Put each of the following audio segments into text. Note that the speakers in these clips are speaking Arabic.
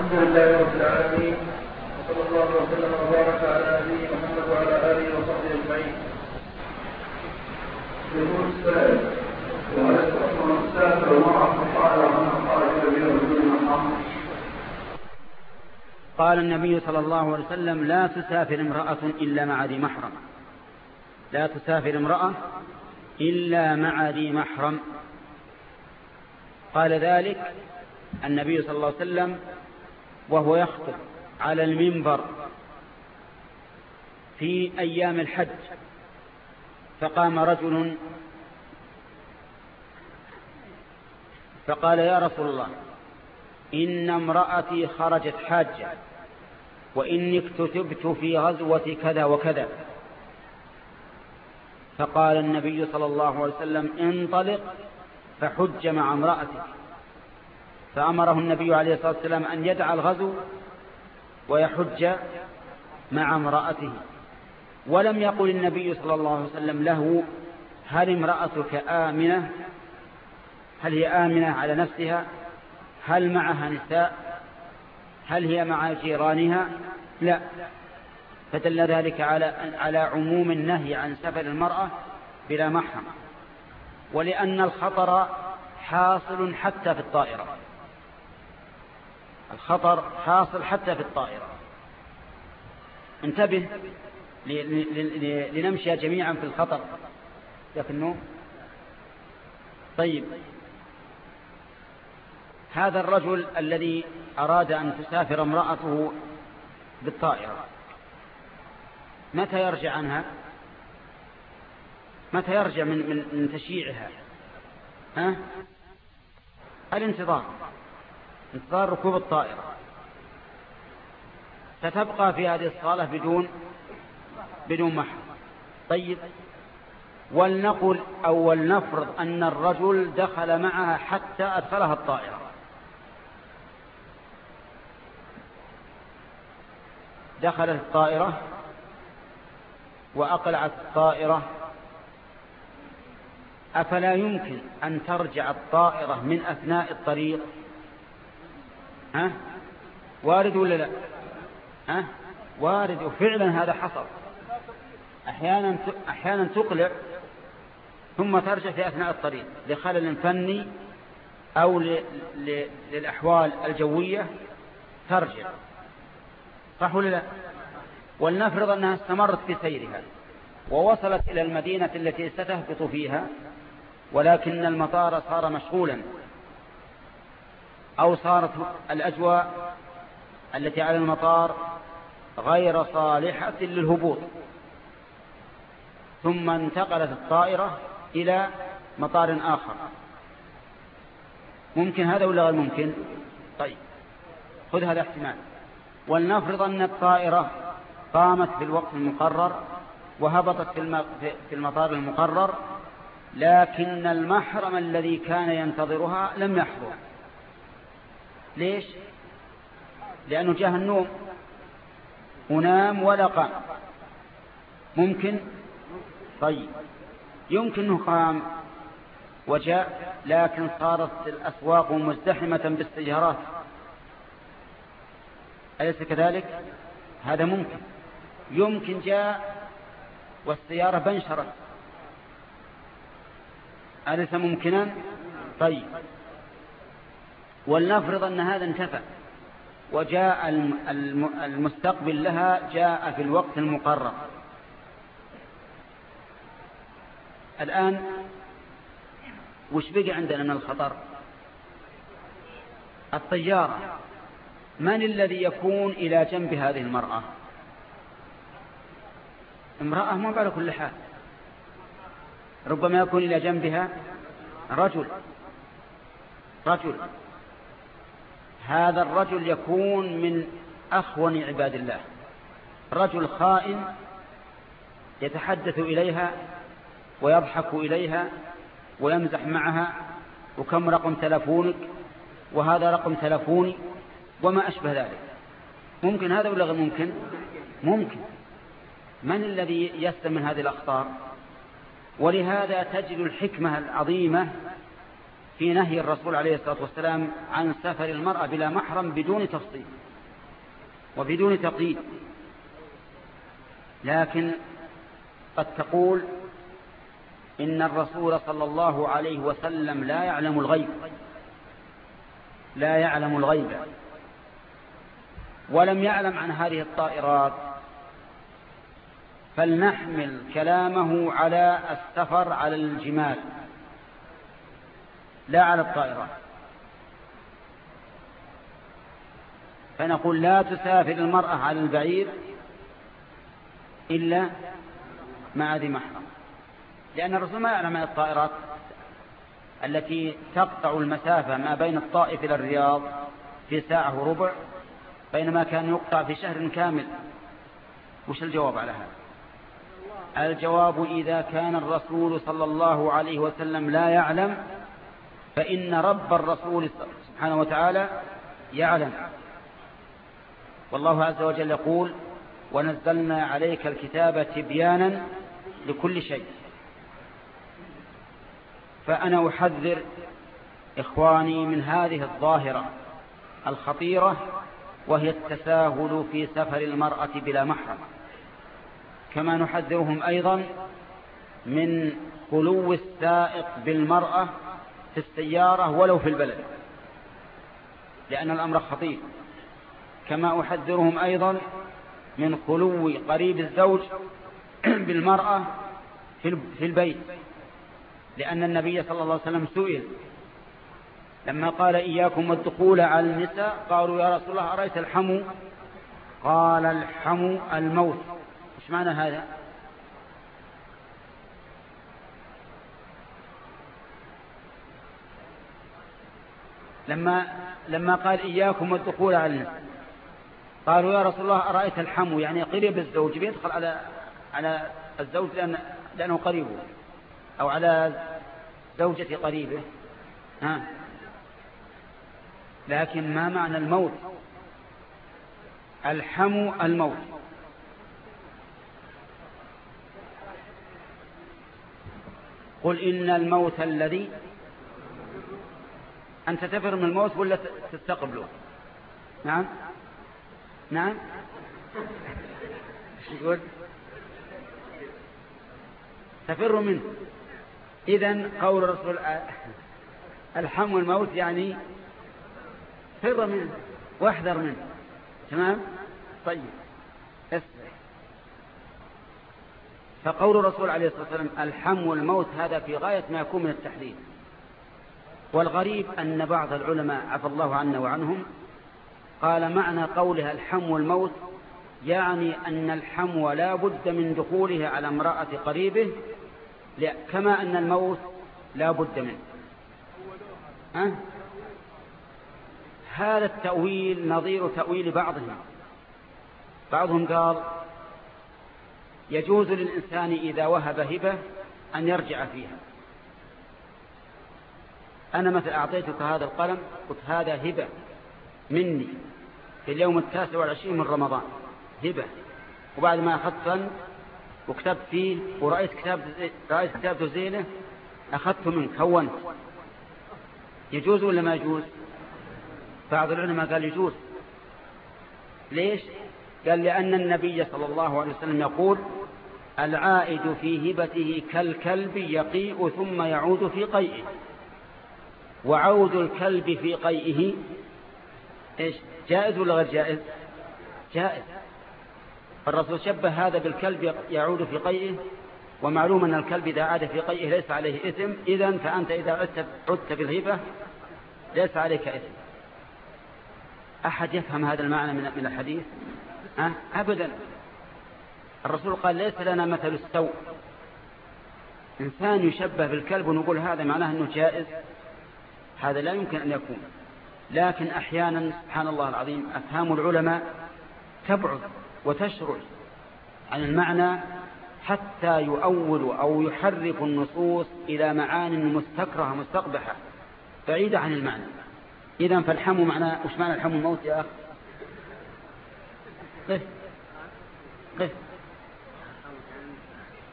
الحمد لله رب العالمين وصلى الله وسلم وبارك على نبينا محمد وعلى آله وصحبه أجمعين. يقول السائل وهل تكون السافر معه قال عنه قال قال النبي صلى الله عليه وسلم لا تسافر امرأة إلا مع ذي محرم. لا تسافر امرأة إلا مع ذي محرم. قال ذلك النبي صلى الله عليه وسلم وهو يخطب على المنبر في أيام الحج فقام رجل فقال يا رسول الله إن امرأتي خرجت حاجة وإني اكتتبت في غزوة كذا وكذا. فقال النبي صلى الله عليه وسلم انطلق فحج مع امرأتك. فأمره النبي عليه الصلاة والسلام أن يدع الغزو ويحج مع امرأته. ولم يقل النبي صلى الله عليه وسلم له هل امرأتك آمنة؟ هل هي آمنة على نفسها؟ هل معها نساء؟ هل هي مع جيرانها؟ لا. فدل ذلك على على عموم النهي عن سفر المرأة بلا محرم. ولأن الخطر حاصل حتى في الطائرة. الخطر حاصل حتى في الطائرة. انتبه لنمشي جميعا في الخطر. لكنه طيب. هذا الرجل الذي أراد أن تسافر امرأته بالطائرة. متى يرجع عنها؟ متى يرجع من, من, من تشييعها؟ ها؟ الانتظار. انتظار ركوب الطائرة. ستبقى في هذه الصالة بدون بدون محر طيب. ولنقل أو ولنفرض أن الرجل دخل معها حتى أدخلها الطائرة. دخلت الطائرة وأقلعت الطائرة. أفلا يمكن أن ترجع الطائرة من أثناء الطريق ها؟ وارد ولا لا؟ ها؟ وارد. وفعلا هذا حصل. أحيانا أحيانا تقلع ثم ترجع في أثناء الطريق لخلل فني أو للأحوال الجوية ترجع. صح ولا لا؟ ولنفرض أنها استمرت في سيرها ووصلت إلى المدينة التي ستهبط فيها ولكن المطار صار مشغولا. أو صارت الأجواء التي على المطار غير صالحة للهبوط. ثم انتقلت الطائرة إلى مطار آخر. ممكن هذا ولا غير ممكن؟ طيب خذ هذا احتمال. ولنفرض أن الطائرة قامت في الوقت المقرر وهبطت في المطار المقرر لكن المحرم الذي كان ينتظرها لم يحضر. ليش؟ لأنه جاه النوم. ونام ولا قام ممكن؟ طيب. يمكن أنه قام وجاء لكن صارت الأسواق مزدحمة بالسيارات. أليس كذلك؟ هذا ممكن. يمكن جاء والسيارة بنشرت. أليس ممكنا؟ طيب. ولنفرض أن هذا انتفى وجاء المستقبل لها جاء في الوقت المقرر. الآن وش بقي عندنا من الخطر؟ الطيارة من الذي يكون إلى جنب هذه المرأة؟ امرأة ما على كل حال. ربما يكون إلى جنبها رجل. رجل. هذا الرجل يكون من أخون عباد الله. رجل خائن يتحدث إليها ويضحك إليها ويمزح معها وكم رقم تلفونك؟ وهذا رقم تلفوني؟ وما أشبه ذلك. ممكن هذا ولا غير ممكن؟ ممكن. من الذي يسلم من هذه الأخطار؟ ولهذا تجد الحكمة العظيمة في نهي الرسول عليه الصلاة والسلام عن سفر المرأة بلا محرم بدون تفصيل وبدون تقييد. لكن قد تقول إن الرسول صلى الله عليه وسلم لا يعلم الغيب لا يعلم الغيب ولم يعلم عن هذه الطائرات. فلنحمل كلامه على السفر على الجمال. لا على الطائرات فنقول لا تسافر المرأة على البعير إلا مع ذي محرم. لأن الرسول ما يعلم الطائرات التي تقطع المسافة ما بين الطائف إلى الرياض في ساعة وربع بينما كان يقطع في شهر كامل. وش الجواب على هذا؟ الجواب إذا كان الرسول صلى الله عليه وسلم لا يعلم فإن رب الرسول سبحانه وتعالى يعلم. والله عز وجل يقول ونزلنا عليك الكتاب تبيانا لكل شيء. فأنا أحذر إخواني من هذه الظاهرة الخطيرة وهي التساهل في سفر المرأة بلا محرم. كما نحذرهم أيضا من خلو السائق بالمرأة في السيارة ولو في البلد. لأن الأمر خطير. كما أحذرهم أيضا من خلو قريب الزوج بالمرأة في البيت. لأن النبي صلى الله عليه وسلم سئل. لما قال إياكم الدخول على النساء قالوا يا رسول الله أرأيت الحمو؟ قال الحمو الموت. إيش معنى هذا؟ لما لما قال إياكم الدخول على النساء قالوا يا رسول الله أرأيت الحمو؟ يعني قريب الزوج بيدخل على على الزوج لأن لأنه قريبه أو على زوجة قريبه. ها؟ لكن ما معنى الموت؟ الحمو الموت. قل إن الموت الذي أنت تفر من الموت ولا تستقبله. نعم؟ نعم؟ يقول؟ تفر منه. إذا قول الرسول الحم الموت يعني فر منه واحذر منه. تمام؟ طيب. فقول الرسول عليه الصلاة والسلام الحم والموت هذا في غاية ما يكون من التحديد والغريب أن بعض العلماء عفى الله عنا وعنهم قال معنى قولها الحم والموت يعني أن الحمو لا بد من دخوله على امرأة قريبه كما أن الموت لا بد منه. ها؟ هذا التأويل نظير تأويل بعضهم. بعضهم قال يجوز للإنسان إذا وهب هبة أن يرجع فيها. أنا مثلا أعطيتك هذا القلم قلت هذا هبة مني في اليوم التاسع والعشرين من رمضان هبة. وبعد ما أخذت فن وكتبت فيه ورأيت كتاب رأيت كتاب زينة أخذته منك كونت يجوز ولا ما يجوز؟ بعض العلماء قال يجوز. ليش؟ قال لأن النبي صلى الله عليه وسلم يقول العائد في هبته كالكلب يقيء ثم يعود في قيئه. وعود الكلب في قيئه. إيش؟ جائز ولا غير جائز؟ جائز. الرسول شبه هذا بالكلب يعود في قيئه ومعلوم أن الكلب إذا عاد في قيئه ليس عليه إثم. إذا فأنت إذا عدت, عدت بالهبة ليس عليك إثم. أحد يفهم هذا المعنى من الحديث؟ أه؟ أبدا. الرسول قال ليس لنا مثل السوء. إنسان يشبه بالكلب ونقول هذا معناه أنه جائز. هذا لا يمكن أن يكون. لكن أحيانا سبحان الله العظيم أفهام العلماء تبعد وتشرد عن المعنى حتى يؤول أو يحرف النصوص إلى معان مستكرهة مستقبحة بعيدة عن المعنى. إذا فالحم معنى وش معنى الحم الموت يا أخ قف. قف.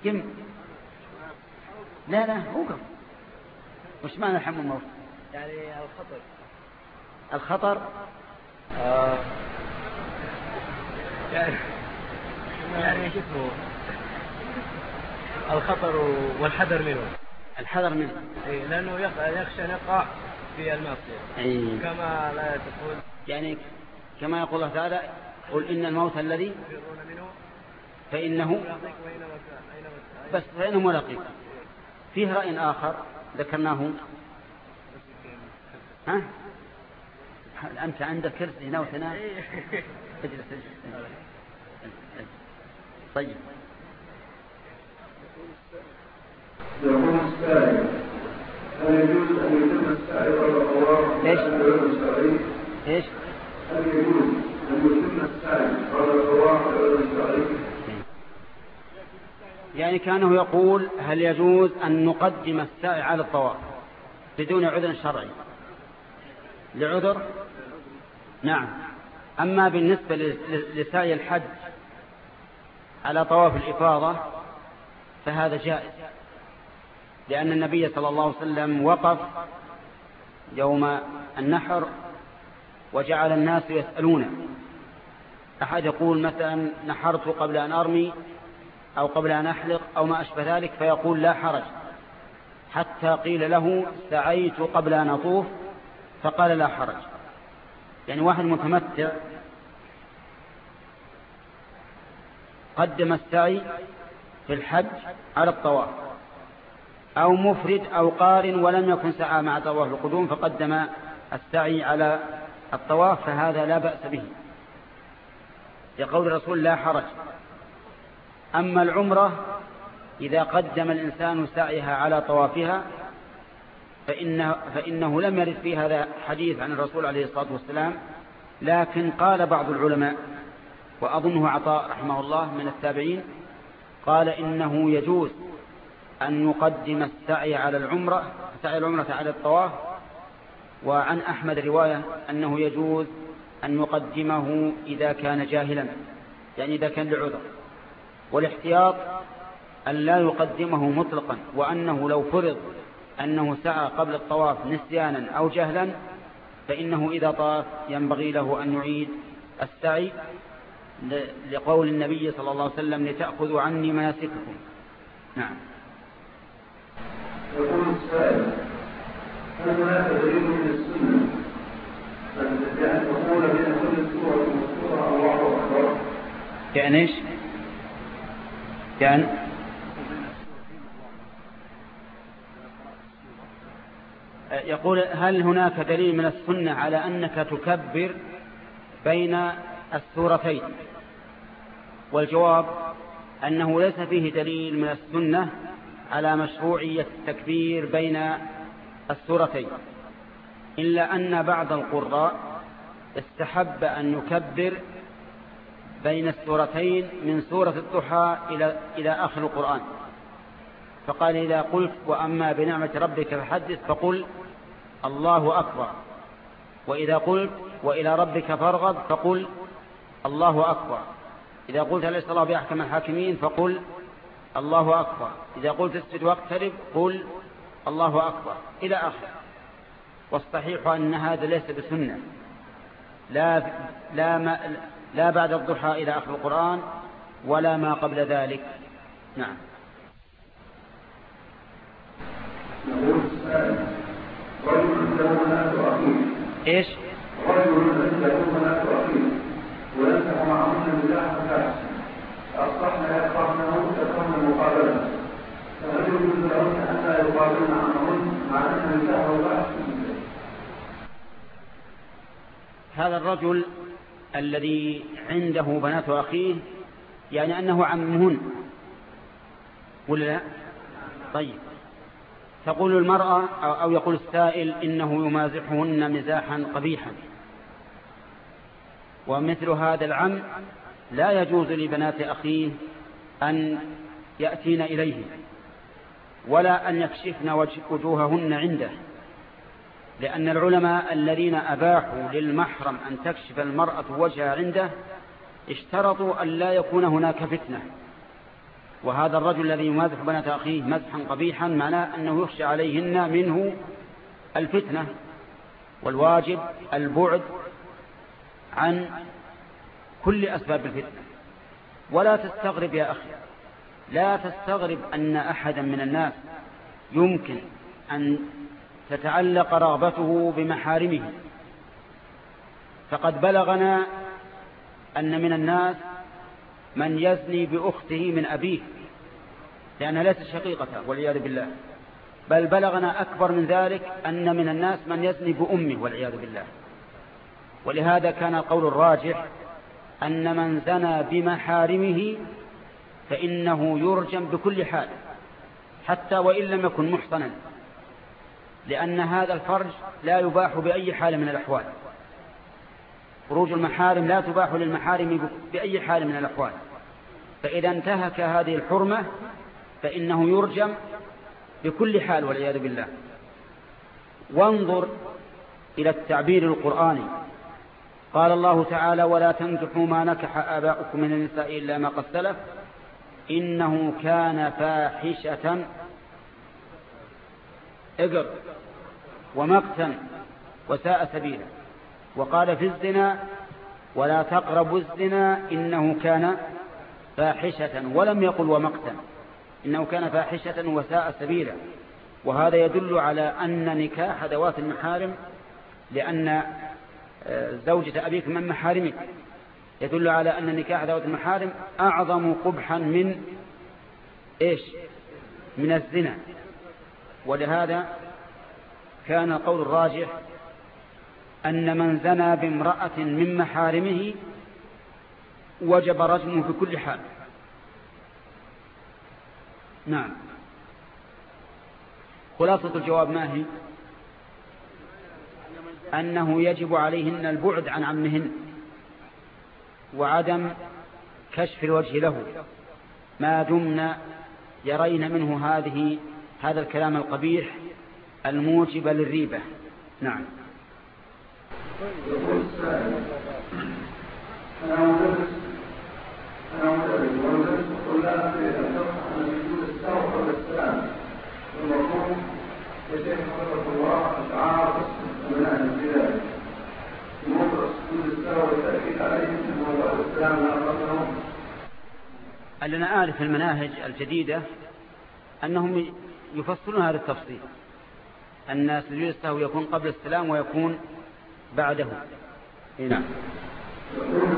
كم؟ لا لا اوقف وش معنى الحم الموت؟ يعني الخطر. الخطر؟ آه. يعني يعني شو اسمه؟ الخطر والحذر منه. الحذر منه. اي لأنه يخشى أن يقع في المعصيه. كما لا تقول. يعني كما يقول الله تعالى قل إن الموت الذي فإنه. بس فإنه ملاقيكم فيه رأي آخر ذكرناه ها انت عندك كرسي هنا وتنام إيه. اجلس اجلس اجلس. طيب يقول السائل هل يجوز أن يتم السعي على الطواف الشرعي؟ إيش هل يجوز أن يتم السعي على الطواف؟ يعني كانه يقول هل يجوز أن نقدم السعي على الطواف بدون عذر شرعي لعذر؟ نعم. أما بالنسبة لسعي الحج على طواف الإفاضة فهذا جائز لأن النبي صلى الله عليه وسلم وقف يوم النحر وجعل الناس يسألونه. أحد يقول مثلا نحرت قبل أن أرمي أو قبل أن أحلق أو ما أشبه ذلك فيقول لا حرج حتى قيل له سعيت قبل أن أطوف فقال لا حرج. يعني واحد متمتع قدم السعي في الحج على الطواف. أو مفرد أو قارن ولم يكن سعى مع طواف القدوم فقدم السعي على الطواف فهذا لا بأس به. لقول الرسول لا حرج. أما العمرة إذا قدم الإنسان سعيها على طوافها فإنه, فإنه لم يرد في هذا حديث عن الرسول عليه الصلاة والسلام لكن قال بعض العلماء وأظنه عطاء رحمه الله من التابعين قال إنه يجوز أن نقدم السعي على العمرة سعي العمرة على الطواف وعن أحمد رواية أنه يجوز أن نقدمه إذا كان جاهلا يعني إذا كان لعذر والاحتياط أن لا يقدمه مطلقا وأنه لو فرض أنه سعى قبل الطواف نسيانا أو جهلا فإنه إذا طاف ينبغي له أن يعيد السعي لقول النبي صلى الله عليه وسلم لتأخذوا عني مناسككم. نعم. يقول السائل هل دليل من السنة أن تقول بين كل سورة وسورة الله أكبر؟ كأن إيش؟ كأن يقول هل هناك دليل من السنة على أنك تكبر بين السورتين؟ والجواب أنه ليس فيه دليل من السنة على مشروعية التكبير بين السورتين إلا أن بعض القراء استحب أن يكبر بين السورتين من سورة الضحى إلى إلى آخر القرآن. فقال إذا قلت وأما بنعمة ربك فحدث فقل الله أكبر. وإذا قلت وإلى ربك فارغب فقل الله أكبر. إذا قلت ليس الله بأحكم الحاكمين؟ فقل الله أكبر. إذا قلت اسجد واقترب قل الله أكبر. إلى آخر والصحيح أن هذا ليس بسنة. لا لا ما لا بعد الضحى إلى آخر القرآن ولا ما قبل ذلك. نعم يقول السائل إيش؟ رجل له بنات أخيه وينفع معهن أصبحن لهن يقابلن مع أن هذا الرجل الذي عنده بنات أخيه يعني أنه عمهن ولا لا؟ طيب. تقول المرأة أو يقول السائل إنه يمازحهن مزاحا قبيحا. ومثل هذا العم لا يجوز لبنات أخيه أن يأتين إليه ولا أن يكشفن وجوههن عنده لأن العلماء الذين أباحوا للمحرم أن تكشف المرأة وجهها عنده اشترطوا أن لا يكون هناك فتنة. وهذا الرجل الذي يمازح بنات أخيه مزحا قبيحا معناه أنه يخشى عليهن منه الفتنة والواجب البعد عن كل أسباب الفتنة. ولا تستغرب يا أخي لا تستغرب أن أحدا من الناس يمكن أن تتعلق رغبته بمحارمه. فقد بلغنا أن من الناس من يزني بأخته من أبيه لأنها ليست شقيقته والعياذ بالله. بل بلغنا أكبر من ذلك أن من الناس من يزني بأمه والعياذ بالله. ولهذا كان القول الراجح أن من زنى بمحارمه فإنه يرجم بكل حال حتى وإن لم يكن محصنا لأن هذا الفرج لا يباح بأي حال من الأحوال. خروج المحارم لا تباح للمحارم بأي حال من الأحوال. فإذا انتهك هذه الحرمة فإنه يرجم بكل حال والعياذ بالله. وانظر إلى التعبير القرآني. قال الله تعالى ولا تنكحوا ما نكح آباؤكم من النساء إلا ما قد سلف. إنه كان فاحشة. اقر ومقتا. وساء سبيلا. وقال في الزنا ولا تقربوا الزنا إنه كان فاحشة ولم يقل ومقتا إنه كان فاحشة وساء سبيلا وهذا يدل على أن نكاح ذوات المحارم لأن آه، زوجة أبيك من محارمك. يدل على أن نكاح ذوات المحارم أعظم قبحا من إيش؟ من الزنا. ولهذا كان القول الراجح أن من زنى بامرأة من محارمه وجب رجمه بكل حال. نعم. خلاصة الجواب ما هي؟ أنه يجب عليهن البعد عن عمهن وعدم كشف الوجه له. ما دمن يرين منه هذه هذا الكلام القبيح الموجب للريبة. نعم. السائل أنا أعرف المناهج الجديدة أنهم يفصلون هذا التفصيل. أن سجود السهو يكون قبل السلام ويكون بعده. نعم. يقول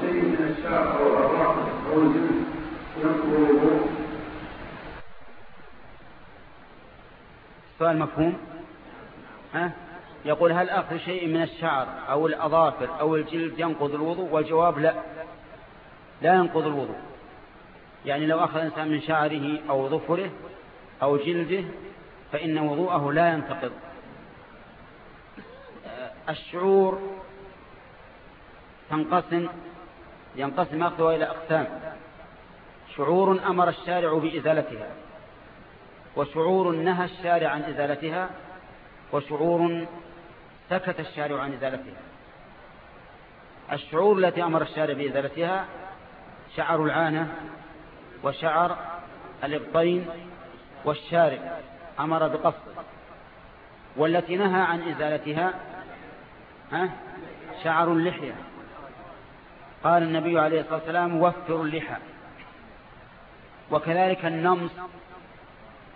شيء من الشعر الراحة أو الجلد ينقض الوضوء سؤال مفهوم؟ ها؟ يقول هل أخذ شيء من الشعر أو الأظافر أو الجلد ينقض الوضوء؟ والجواب لا. لا ينقض الوضوء. يعني لو أخذ إنسان من شعره أو ظفره أو جلده فإن وضوءه لا ينتقض. الشعور تنقسم ينقسم أخذها إلى أقسام. شعور أمر الشارع بإزالتها وشعور نهى الشارع عن إزالتها وشعور سكت الشارع عن إزالتها. الشعور التي أمر الشارع بإزالتها شعر العانة وشعر الإبطين والشارع أمر بقصده والتي نهى عن إزالتها ها؟ شعر اللحية. قال النبي عليه الصلاة والسلام وفروا اللحى. وكذلك النمص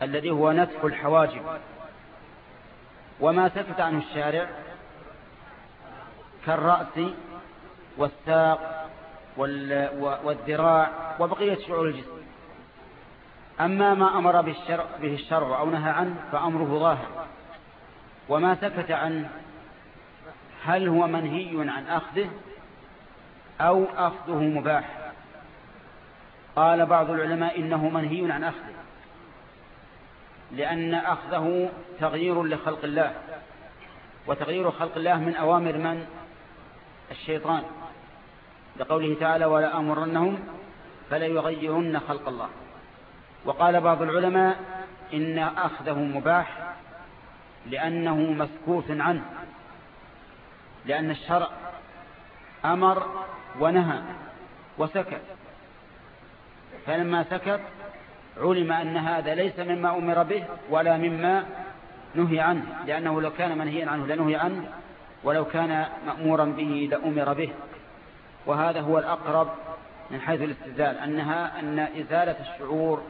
الذي هو نتف الحواجب. وما سكت عنه الشارع كالرأس والساق والذراع وبقية شعور الجسم. أما ما أمر بالشرع به الشرع أو نهى عنه فأمره ظاهر. وما سكت عنه هل هو منهي عن أخذه أو أخذه مباح؟ قال بعض العلماء إنه منهي عن أخذه لأن أخذه تغيير لخلق الله. وتغيير خلق الله من أوامر من؟ الشيطان. لقوله تعالى ولا أمرنهم فلا يغيرن خلق الله وقال بعض العلماء إن أخذه مباح لأنه مسكوت عنه لأن الشرع أمر ونهى وسكت. فلما سكت علم أن هذا ليس مما أمر به ولا مما نهي عنه لأنه لو كان منهيا عنه لنهي عنه ولو كان مأمورا به لأمر به. وهذا هو الأقرب من حيث الاستدلال أنها أن إزالة الشعور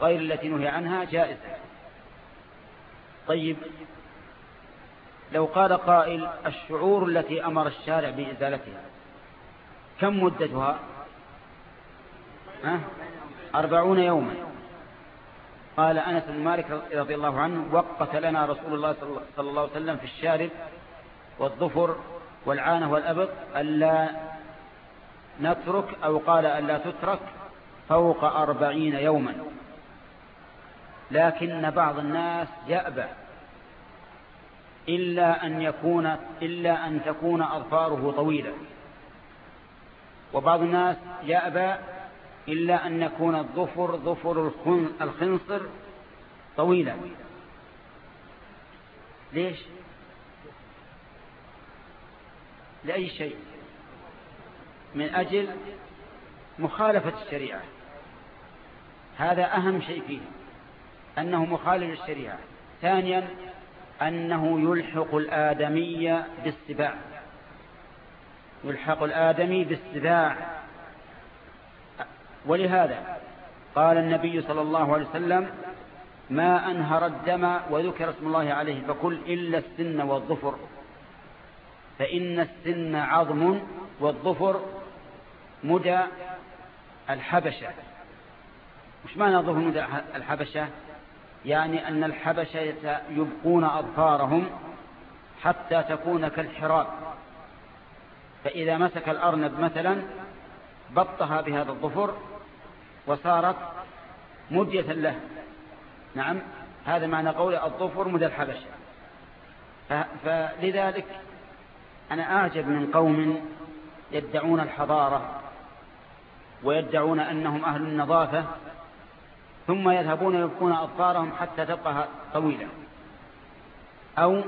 غير التي نهي عنها جائزة. طيب لو قال قائل الشعور التي أمر الشارع بإزالتها كم مدتها؟ أربعون يوما. قال أنس بن مالك رضي الله عنه وقت لنا رسول الله صلى الله عليه وسلم في الشارب والظفر والعانة والأبط ألا نترك أو قال ألا تترك فوق أربعين يوما. لكن بعض الناس يأبى إلا أن يكون إلا أن تكون أظفاره طويلة. وبعض الناس يأبى إلا أن يكون الظفر ظفر الخنصر طويلا ليش؟ لأي شيء؟ من أجل مخالفة الشريعة. هذا أهم شيء فيه أنه مخالف للشريعة. ثانيا أنه يلحق الآدمي بالسباع. يلحق الآدمي بالسباع. ولهذا قال النبي صلى الله عليه وسلم ما أنهر الدم وذكر اسم الله عليه فكل إلا السن والظفر. فإن السن عظم والظفر مدى الحبشة. مش معنى ظفر مدى الحبشة؟ يعني أن الحبشة يبقون أظفارهم حتى تكون كالحراب. فإذا مسك الأرنب مثلا بطها بهذا الظفر وصارت مدية له. نعم هذا معنى قول الظفر مدى الحبشة. فلذلك أنا أعجب من قوم يدعون الحضارة ويدعون أنهم أهل النظافة ثم يذهبون يبقون أظفارهم حتى تبقى طويلة. أو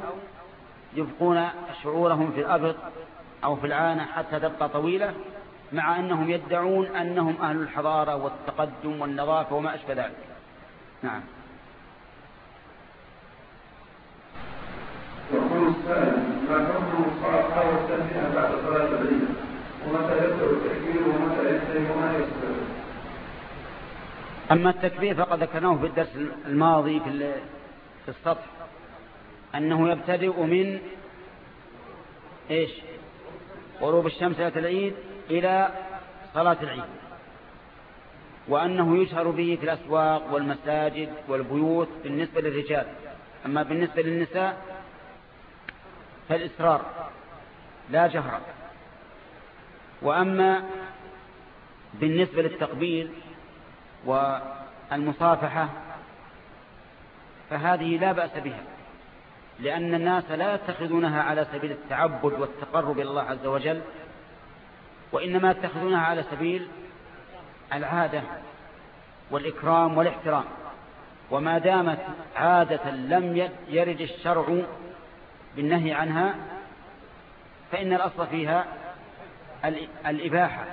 يبقون شعورهم في الأبط أو في العانة حتى تبقى طويلة مع أنهم يدعون أنهم أهل الحضارة والتقدم والنظافة وما أشبه ذلك. نعم يقول السائل ما حكم الصلاة والتنبيه بعد صلاة العيد ومتى يبدأ التكبير ومتى ينتهي وما يستمر أما التكبير فقد ذكرناه في الدرس الماضي في في السطح أنه يبتدئ من إيش؟ غروب الشمس ليلة العيد إلى صلاة العيد وأنه يشهر به في الأسواق والمساجد والبيوت بالنسبة للرجال أما بالنسبة للنساء فالإسرار لا جهر وأما بالنسبة للتقبيل والمصافحة فهذه لا بأس بها لأن الناس لا يتخذونها على سبيل التعبد والتقرب إلى الله عز وجل وإنما يتخذونها على سبيل العادة والإكرام والإحترام. وما دامت عادة لم يرد الشرع بالنهي عنها فإن الأصل فيها الإباحة.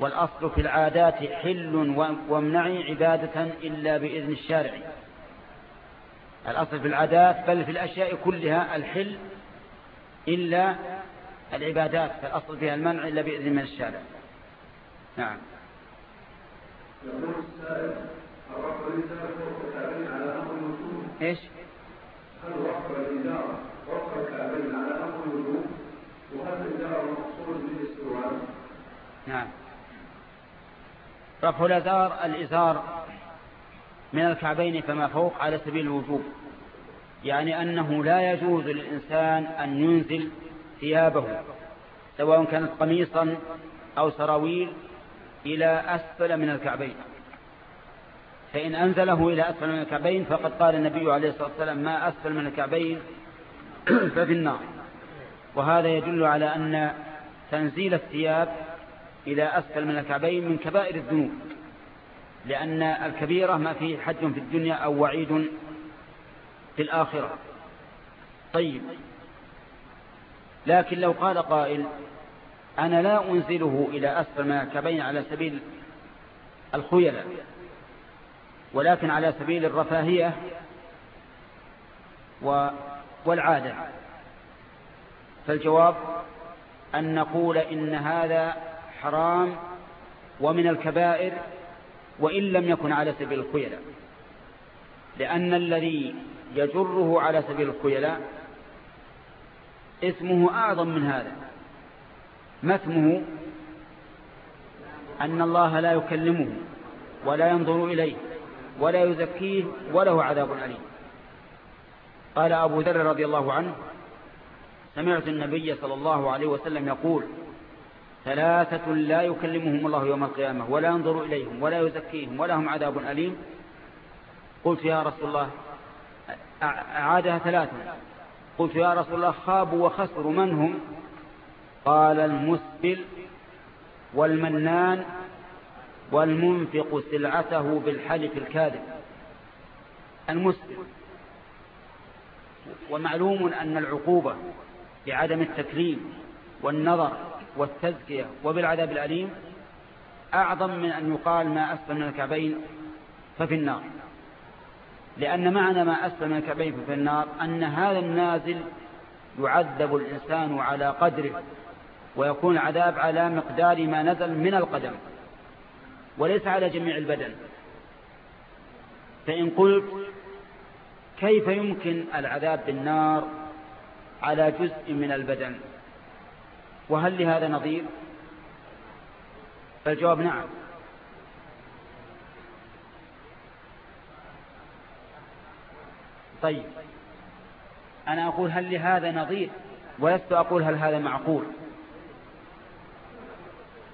والأصل في العادات حل وامنعي عبادة إلا بإذن الشارع. الأصل في العادات بل في الأشياء كلها الحل إلا العبادات فالأصل فيها المنع إلا بإذن من الشارع. نعم. إيش؟ هل الكعبين على وهل مقصود؟ نعم. رفع الإزار الإزار من الكعبين فما فوق على سبيل الوجوب. يعني أنه لا يجوز للإنسان أن ينزل ثيابه سواء كانت قميصا أو سراويل إلى أسفل من الكعبين. فإن أنزله إلى أسفل من الكعبين فقد قال النبي عليه الصلاة والسلام ما أسفل من الكعبين ففي النار. وهذا يدل على أن تنزيل الثياب إلى أسفل من الكعبين من كبائر الذنوب لأن الكبيرة ما فيه حج في الدنيا أو وعيد في الآخرة. طيب. لكن لو قال قائل أنا لا أنزله إلى أسفل من الكعبين على سبيل الخيلة ولكن على سبيل الرفاهية والعادة. فالجواب أن نقول إن هذا حرام ومن الكبائر وإن لم يكن على سبيل الخيلاء. لأن الذي يجره على سبيل الخيلاء اسمه أعظم من هذا ما اسمه؟ أن الله لا يكلمه ولا ينظر إليه ولا يزكيه وله عذاب أليم. قال أبو ذر رضي الله عنه سمعت النبي صلى الله عليه وسلم يقول ثلاثة لا يكلمهم الله يوم القيامة ولا ينظر إليهم ولا يزكيهم ولهم عذاب أليم. قلت يا رسول الله أعادها ثلاثة. قلت يا رسول الله خابوا وخسروا من هم؟ قال المسبل والمنان والمنفق سلعته بالحلف الكاذب. المسبل. ومعلوم أن العقوبة بعدم التكريم والنظر والتزكية وبالعذاب الأليم أعظم من أن يقال ما أسفل من الكعبين ففي النار. لأن معنى ما أسفل من الكعبين ففي النار أن هذا النازل يعذب الإنسان على قدره ويكون العذاب على مقدار ما نزل من القدم وليس على جميع البدن. فإن قلت كيف يمكن العذاب بالنار على جزء من البدن؟ وهل لهذا نظير؟ فالجواب نعم. طيب. أنا أقول هل لهذا نظير؟ ولست أقول هل هذا معقول.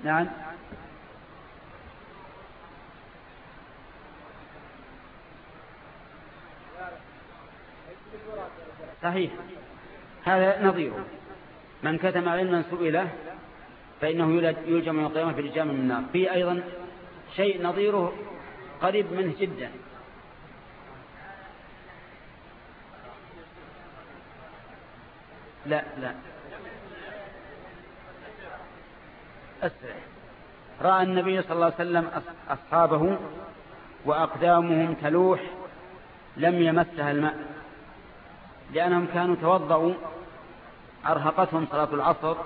نعم. صحيح. هذا نظيره. من كتم علما سئله فإنه يلجم من القيامة في لجام من النار. في أيضا شيء نظيره قريب منه جدا. لا لا. أسرع. رأى النبي صلى الله عليه وسلم أصحابه وأقدامهم تلوح لم يمسها الماء لأنهم كانوا توضأوا أرهقتهم صلاة العصر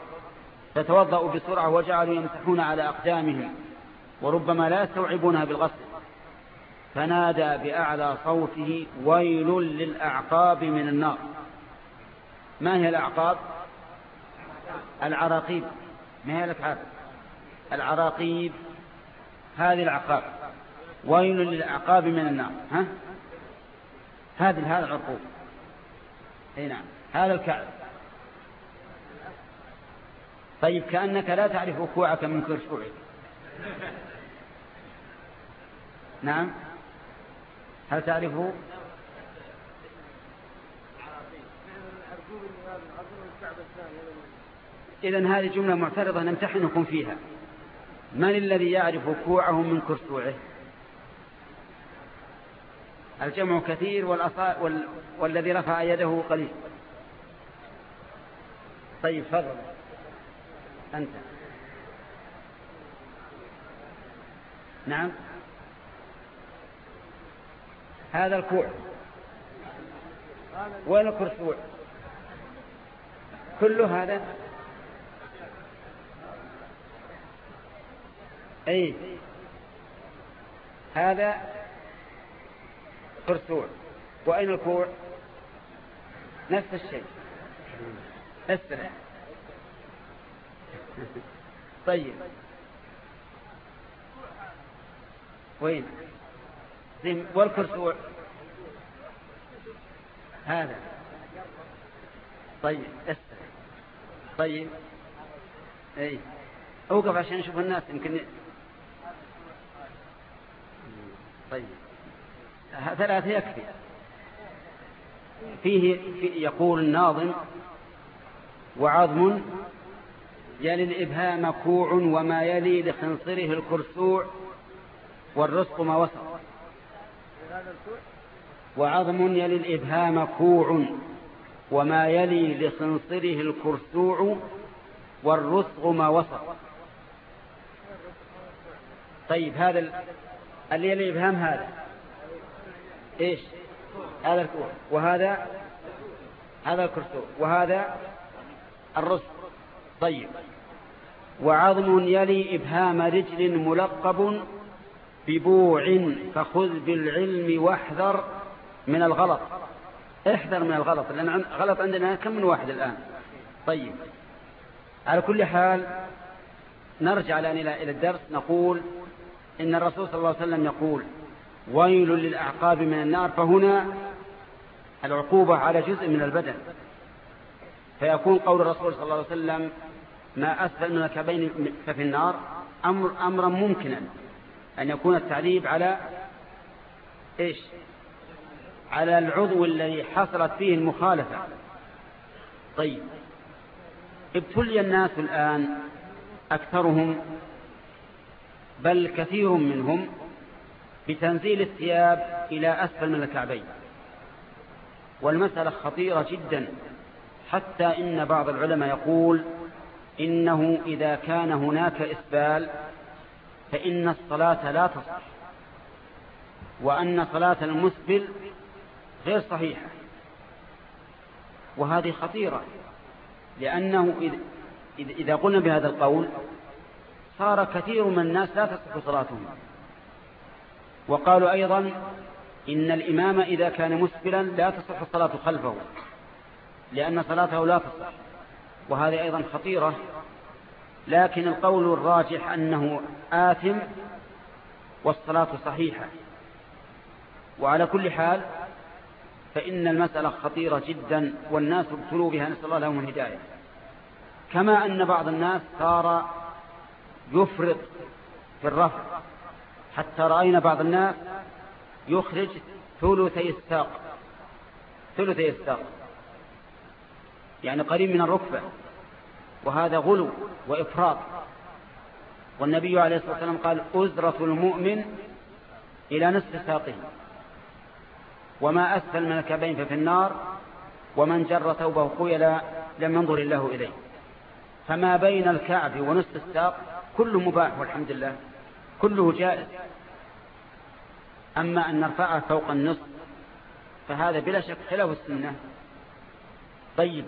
فتوضأوا بسرعة وجعلوا يمسحون على أقدامهم وربما لا يستوعبونها بالغسل. فنادى بأعلى صوته ويل للأعقاب من النار. ما هي الأعقاب؟ العراقيب. ما هي الأكعاب العراقيب هذه العقاب ويل للأعقاب من النار. ها؟ هذه هذا العقوب أي نعم. هذا الكعب. طيب كأنك لا تعرف ركوعك من كرشوعك نعم. هل تعرفه إذن هذه جملة معترضة نمتحنكم فيها. من الذي يعرف ركوعه من كرسوعه الجمع كثير والأصا... وال... والذي رفع يده قليل. طيب فضل أنت. نعم. هذا الكوع. وين الكرسوع كل هذا. أي. هذا كرسوع. وأين الكوع؟ نفس الشيء. السلام طيب. وين؟ والكرسوع هذا. طيب السلام طيب. إي. أوقف عشان نشوف الناس يمكن طيب. ثلاثة يكفي. فيه يقول الناظم وعظم يلي الإبهام كوع وما يلي لخنصره الكرسوع والرزق ما وسط. وعظم يلي الإبهام كوع وما يلي لخنصره الكرسوع والرزق ما وسط. طيب هذا اللي يلي الإبهام هذا؟ إيش؟ هذا الكوع. وهذا؟ هذا الكرسو وهذا؟ الرسل طيب. وعظم يلي إبهام رجل ملقب ببوع فخذ بالعلم واحذر من الغلط. احذر من الغلط لأن غلط عندنا كم من واحد الآن. طيب. على كل حال نرجع الآن إلى الدرس نقول إن الرسول صلى الله عليه وسلم يقول ويل للأعقاب من النار. فهنا العقوبة على جزء من البدن. فيكون قول الرسول صلى الله عليه وسلم ما أسفل من الكعبين ففي النار أمر أمرا ممكنا أن يكون التعذيب على إيش؟ على العضو الذي حصلت فيه المخالفة. طيب. ابتلي الناس الآن أكثرهم بل كثير منهم بتنزيل الثياب إلى أسفل من الكعبين. والمسألة خطيرة جدا. حتى إن بعض العلماء يقول إنه إذا كان هناك إسبال فإن الصلاة لا تصح وأن صلاة المسبل غير صحيحة وهذه خطيرة لأنه إذا قلنا بهذا القول صار كثير من الناس لا تصح صلاتهم. وقالوا أيضا إن الإمام إذا كان مسبلا لا تصح الصلاة خلفه. لأن صلاته لا تصح. وهذه أيضا خطيرة. لكن القول الراجح أنه آثم والصلاة صحيحة. وعلى كل حال فإن المسألة خطيرة جدا والناس ابتلوا بها نسأل الله لهم الهداية. كما أن بعض الناس صار يفرط في الرفع حتى رأينا بعض الناس يخرج ثلثي الساق. ثلثي الساق. يعني قريب من الركبة. وهذا غلو وإفراط. والنبي عليه الصلاة والسلام قال أزرة المؤمن إلى نصف ساقه. وما أسفل من الكعبين ففي النار ومن جر ثوبه خيلا لم ينظر الله إليه. فما بين الكعب ونصف الساق كله مباح والحمد لله كله جائز. أما أن نرفعه فوق النصف فهذا بلا شك خلاف السنة. طيب.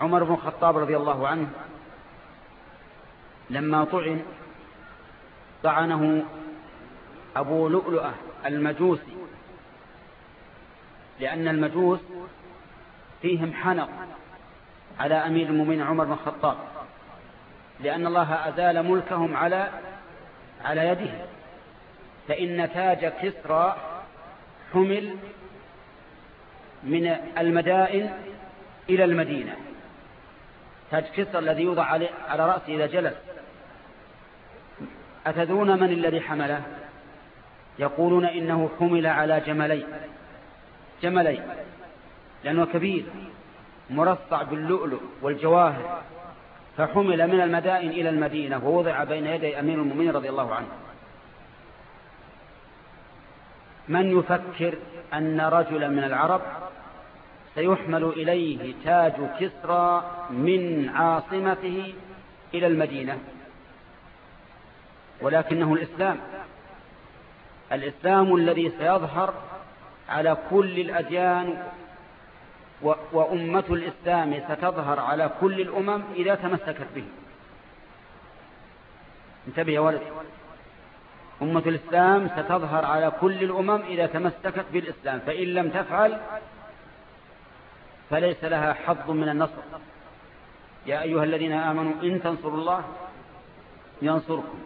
عمر بن الخطاب رضي الله عنه لما طعن طعنه أبو لؤلؤة المجوسي لأن المجوس فيهم حنق على أمير المؤمنين عمر بن الخطاب لأن الله أزال ملكهم على على يده فإن تاج كسرى حمل من المدائن إلى المدينة. تاج كسرى الذي يوضع على رأسه إذا جلس. أتدرون من الذي حمله؟ يقولون إنه حمل على جملين جملين لأنه كبير مرصع باللؤلؤ والجواهر. فحمل من المدائن إلى المدينة ووضع بين يدي أمير المؤمنين رضي الله عنه. من يفكر أن رجلا من العرب سيحمل إليه تاج كسرى من عاصمته إلى المدينة. ولكنه الإسلام. الإسلام الذي سيظهر على كل الأديان وأمة الإسلام ستظهر على كل الأمم إذا تمسكت به. انتبه يا ولد أمة الإسلام ستظهر على كل الأمم إذا تمسكت بالإسلام. فإن لم تفعل فليس لها حظ من النصر. يا أيها الذين آمنوا إن تنصروا الله ينصركم.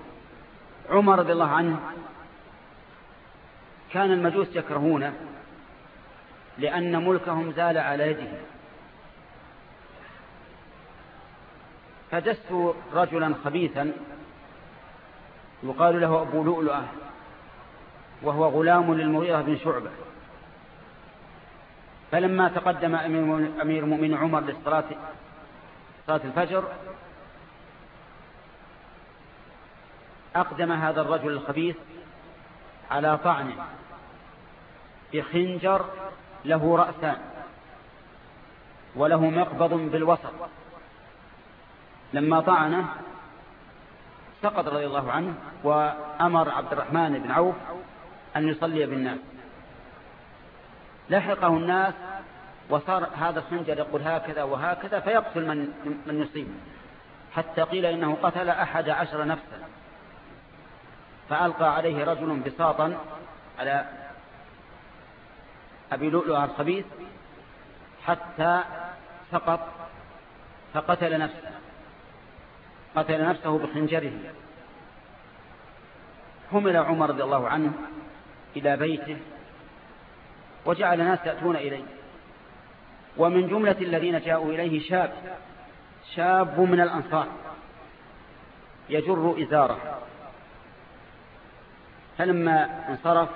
عمر رضي الله عنه كان المجوس يكرهونه لأن ملكهم زال على يده. فجست رجلا خبيثا يقال له أبو لؤلؤة وهو غلام للمغيرة بن شعبة. فلما تقدم أمير المؤمنين عمر للصلاة صلاة الفجر أقدم هذا الرجل الخبيث على طعنه بخنجر له رأسان وله مقبض بالوسط. لما طعنه سقط رضي الله عنه وأمر عبد الرحمن بن عوف أن يصلي بالناس. لحقه الناس وصار هذا الخنجر يقول هكذا وهكذا فيقتل من, من يصيبه. حتى قيل إنه قتل أحد عشر نفسا. فألقى عليه رجل بساطا على أبي لؤلؤ الخبيث حتى سقط فقتل نفسه. قتل نفسه بخنجره. حمل عمر رضي الله عنه إلى بيته وجعل الناس يأتون إليه. ومن جملة الذين جاءوا إليه شاب شاب من الأنصار يجر إزاره. فلما انصرف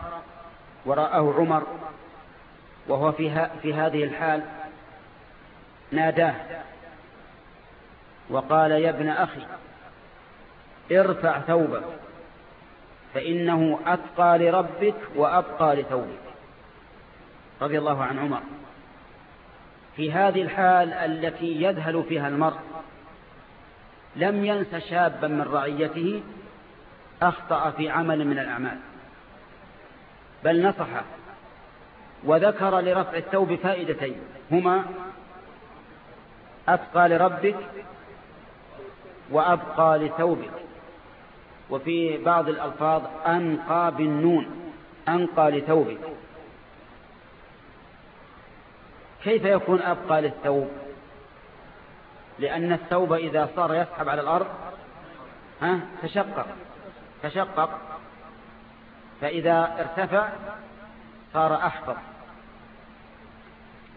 ورآه عمر وهو في, في هذه الحال ناداه وقال يا ابن أخي ارفع ثوبك فإنه أتقى لربك وأبقى لثوبك. رضي الله عن عمر. في هذه الحال التي يذهل فيها المرء لم ينس شابا من رعيته أخطأ في عمل من الأعمال. بل نصحه وذكر لرفع الثوب فائدتين. هما أتقى لربك وأبقى لثوبك. وفي بعض الألفاظ أنقى بالنون أنقى لثوبك. كيف يكون أبقى للثوب؟ لأن الثوب إذا صار يسحب على الأرض ها تشقق تشقق. فإذا ارتفع صار أحفظ.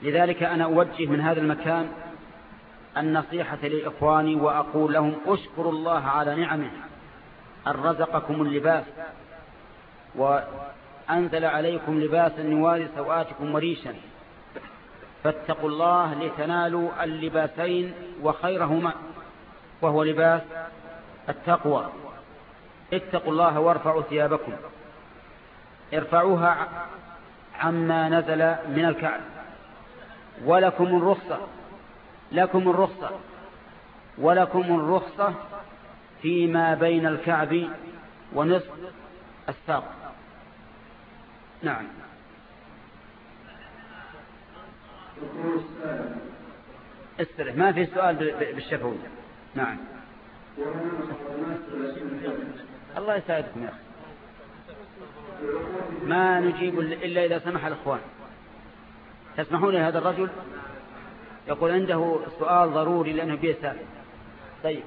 لذلك أنا أوجه من هذا المكان النصيحة لإخواني وأقول لهم أشكروا الله على نعمه أن رزقكم اللباس وأنزل عليكم لباسا يواري سوآتكم وريشا. فاتقوا الله لتنالوا اللباسين وخيرهما وهو لباس التقوى. اتقوا الله وارفعوا ثيابكم. ارفعوها عما نزل من الكعب. ولكم الرخصة لكم الرخصة ولكم الرخصة فيما بين الكعب ونصف الساق. نعم. استرح. ما في سؤال بالشفوي نعم. الله يساعدكم يا أخي. ما نجيب إلا إذا سمح الأخوان. تسمحون لهذا الرجل؟ يقول عنده سؤال ضروري لأنه بيسأل. طيب.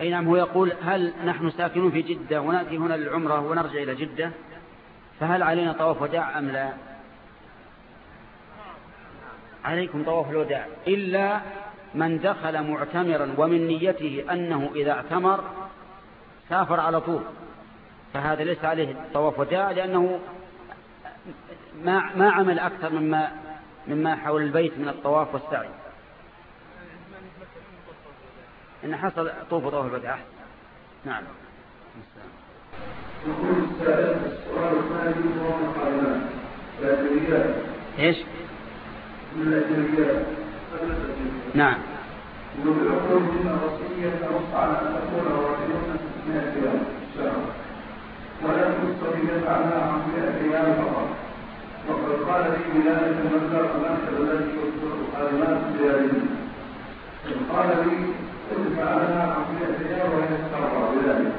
أي نعم هو يقول هل نحن ساكنون في جدة ونأتي هنا للعمرة ونرجع إلى جدة؟ فهل علينا طواف وداع أم لا؟ عليكم طواف الوداع. إلا من دخل معتمرا ومن نيته أنه إذا اعتمر سافر على طول. فهذا ليس عليه طواف وداع لأنه ما ما عمل أكثر مما مما حول البيت من الطواف والسعي. إن حصل طوف طواف الوداع نعم. يقول السائل السؤال الثاني هو مقالات إيش؟ من نعم. وبالعقول من الوصية على أن تكون الراجلون 600 أيام شهر. ولا تستطيع عنها عن 100 أيام فقط. وقد قال لي ولاية المصدر المركز الذي يصدر قال لي ادفع عنها عن 100 أيام وهي تسترضى بذلك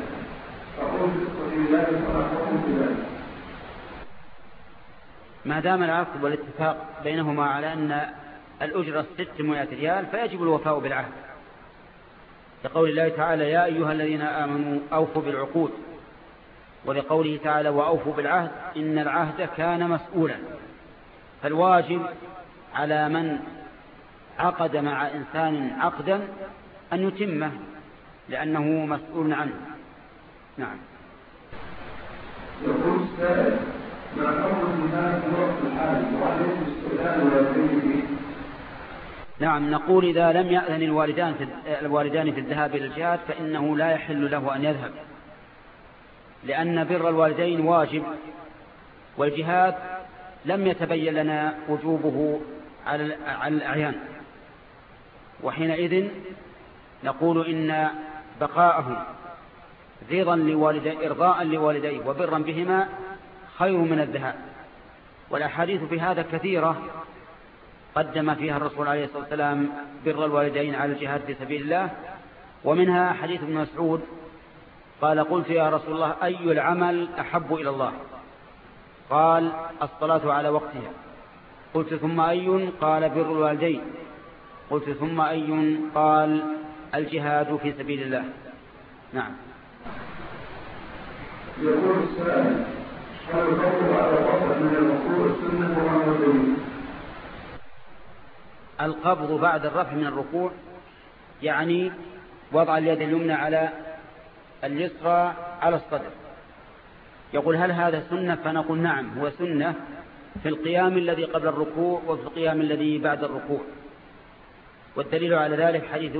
فقلت ولاية فلا تقوم بذلك ما دام العقد والاتفاق بينهما على أن الأجرة 600 ريال فيجب الوفاء بالعهد. لقول الله تعالى يا أيها الذين آمنوا أوفوا بالعقود. ولقوله تعالى وأوفوا بالعهد إن العهد كان مسؤولا. فالواجب على من عقد مع إنسان عقدا أن يتمه لأنه مسؤول عنه. نعم. يقول السائل ما وقت الحال والدين نعم نقول إذا لم يأذن الوالدان في الوالدان في الذهاب إلى الجهاد فإنه لا يحل له أن يذهب. لأن بر الوالدين واجب والجهاد لم يتبين لنا وجوبه على الأعيان. وحينئذ نقول إن بقاءهم رضا لوالديه إرضاء لوالديه وبرا بهما خير من الذهاب. والأحاديث في هذا كثيرة. قدم فيها الرسول عليه الصلاة والسلام بر الوالدين على الجهاد في سبيل الله. ومنها حديث ابن مسعود قال قلت يا رسول الله أي العمل أحب إلى الله؟ قال الصلاة على وقتها. قلت ثم أي؟ قال بر الوالدين. قلت ثم أي؟ قال الجهاد في سبيل الله. نعم. يقول السائل هل القول على قصد من السنة وما الدليل؟ القبض بعد الرفع من الركوع يعني وضع اليد اليمنى على اليسرى على الصدر. يقول هل هذا سنة؟ فنقول نعم هو سنة في القيام الذي قبل الركوع وفي القيام الذي بعد الركوع. والدليل على ذلك حديث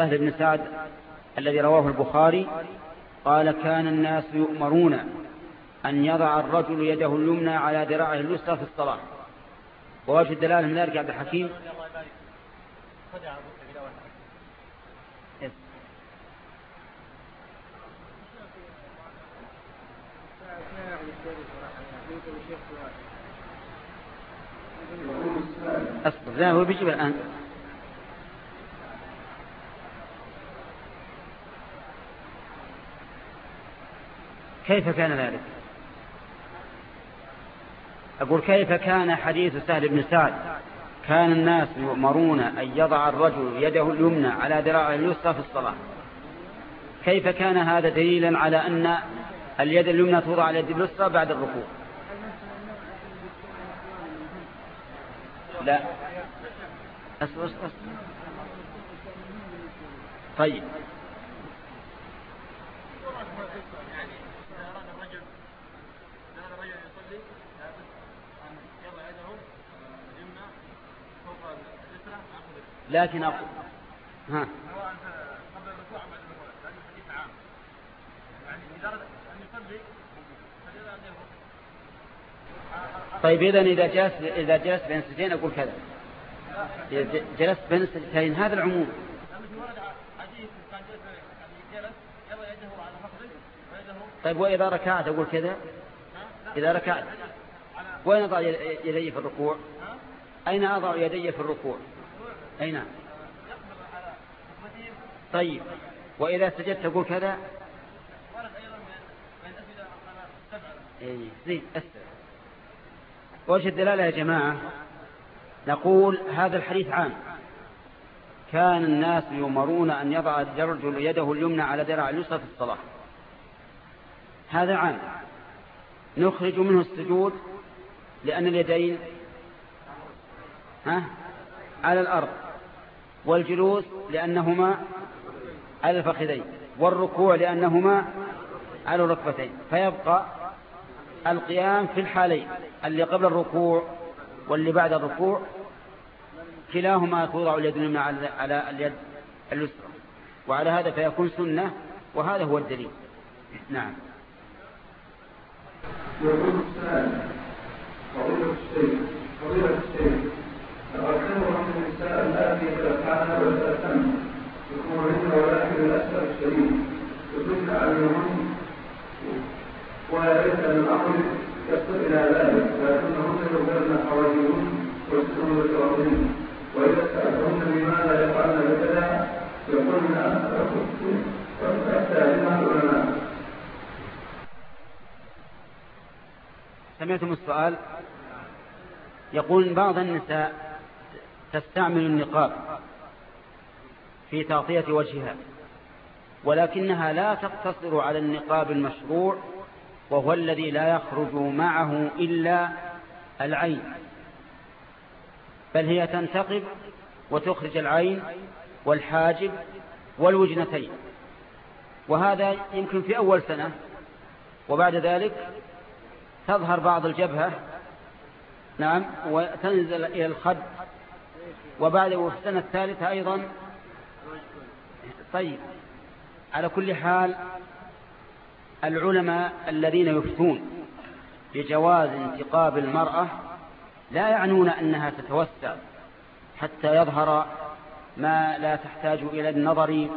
سهل بن سعد الذي رواه البخاري قال كان الناس يؤمرون أن يضع الرجل يده اليمنى على ذراعه اليسرى في الصلاة. ووجه الدلالة من ذلك عبد الحكيم؟ أصبر لا هو بيجيب الآن. كيف كان ذلك؟ أقول كيف كان حديث سهل بن سعد؟ كان الناس يؤمرون أن يضع الرجل يده اليمنى على ذراعه اليسرى في الصلاة. كيف كان هذا دليلا على أن اليد اليمنى توضع على اليد اليسرى بعد الركوع؟ لا. أصبر أصبر طيب. لكن أقول ها. طيب إذا إذا جلس إذا جلس بين سجين أقول كذا. إذا جلست بين سجين هذا العموم. طيب وإذا ركعت أقول كذا؟ إذا ركعت. وين أضع يدي في الركوع؟ أين أضع يدي في الركوع؟ أي نعم. طيب. وإذا سجدت تقول كذا. إيه وجه الدلالة يا جماعة. نقول هذا الحديث عام. كان الناس يؤمرون أن يضع الرجل يده اليمنى على درع اليسرى في الصلاة. هذا عام. نخرج منه السجود لأن اليدين ها على الأرض. والجلوس لأنهما على الفخذين والركوع لأنهما على الركبتين فيبقى القيام في الحالين اللي قبل الركوع واللي بعد الركوع كلاهما توضع اليد اليمنى على اليد اليسرى. وعلى هذا فيكون سنة وهذا هو الدليل. نعم. يقول السائل فضيلة الشيخ فضيلة الشيخ من النساء الآتي يتلقان ويتأتن يكونهن ولكن للأسف الشديد يصبن عليهن وليس الأمر يصل إلى ذلك لكنهن يظهرن حواليهن ويسرن بشرطهن وإذا سألتهن بماذا يفعلن بكذا يقولن فأتى لما العلماء سمعتم السؤال؟ يقول بعض النساء تستعمل النقاب في تغطية وجهها ولكنها لا تقتصر على النقاب المشروع وهو الذي لا يخرج معه إلا العين. بل هي تنتقب وتخرج العين والحاجب والوجنتين. وهذا يمكن في أول سنة وبعد ذلك تظهر بعض الجبهة نعم وتنزل إلى الخد وبعد السنة الثالثة أيضا. طيب على كل حال العلماء الذين يفتون بجواز انتقاب المرأة لا يعنون أنها تتوسع حتى يظهر ما لا تحتاج إلى النظر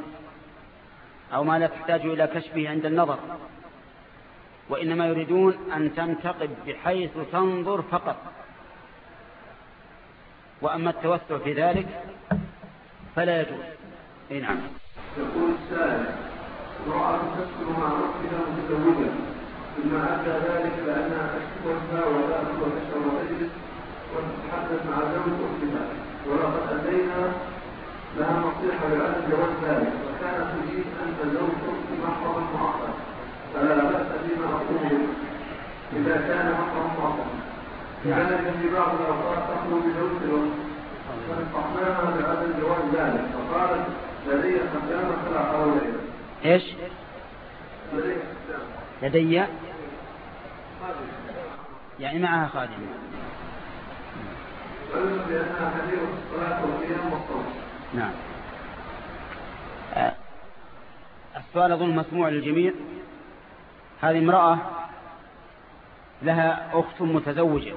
أو ما لا تحتاج إلى كشفه عند النظر وإنما يريدون أن تنتقب بحيث تنظر فقط. وأما التوسع في ذلك فلا يجوز. أي نعم. يقول السائل امرأة تسكن مع نفسها متزوجة ثم أتى ذلك تشكو وجهها وتأكل وتشرب وتجلس وتتحدث مع زوج أختها ولقد أتينا لها نصيحة بعدم جواز ذلك وكانت تريد أن تزوج أختي محرما مؤقتا فلا بأس فيما أقول. إذا كان محرما مؤقتا في بعض الأوقات تخلو فنصحناها ذلك. فقالت لدي خدامة فلا حول إيش؟ لدي لدي؟ يعني معها خادم. علم بأنها كثيرة الصلاة والقيام والصوم. نعم. آه، السؤال أظن مسموع للجميع. هذه امرأة لها أخت متزوجة.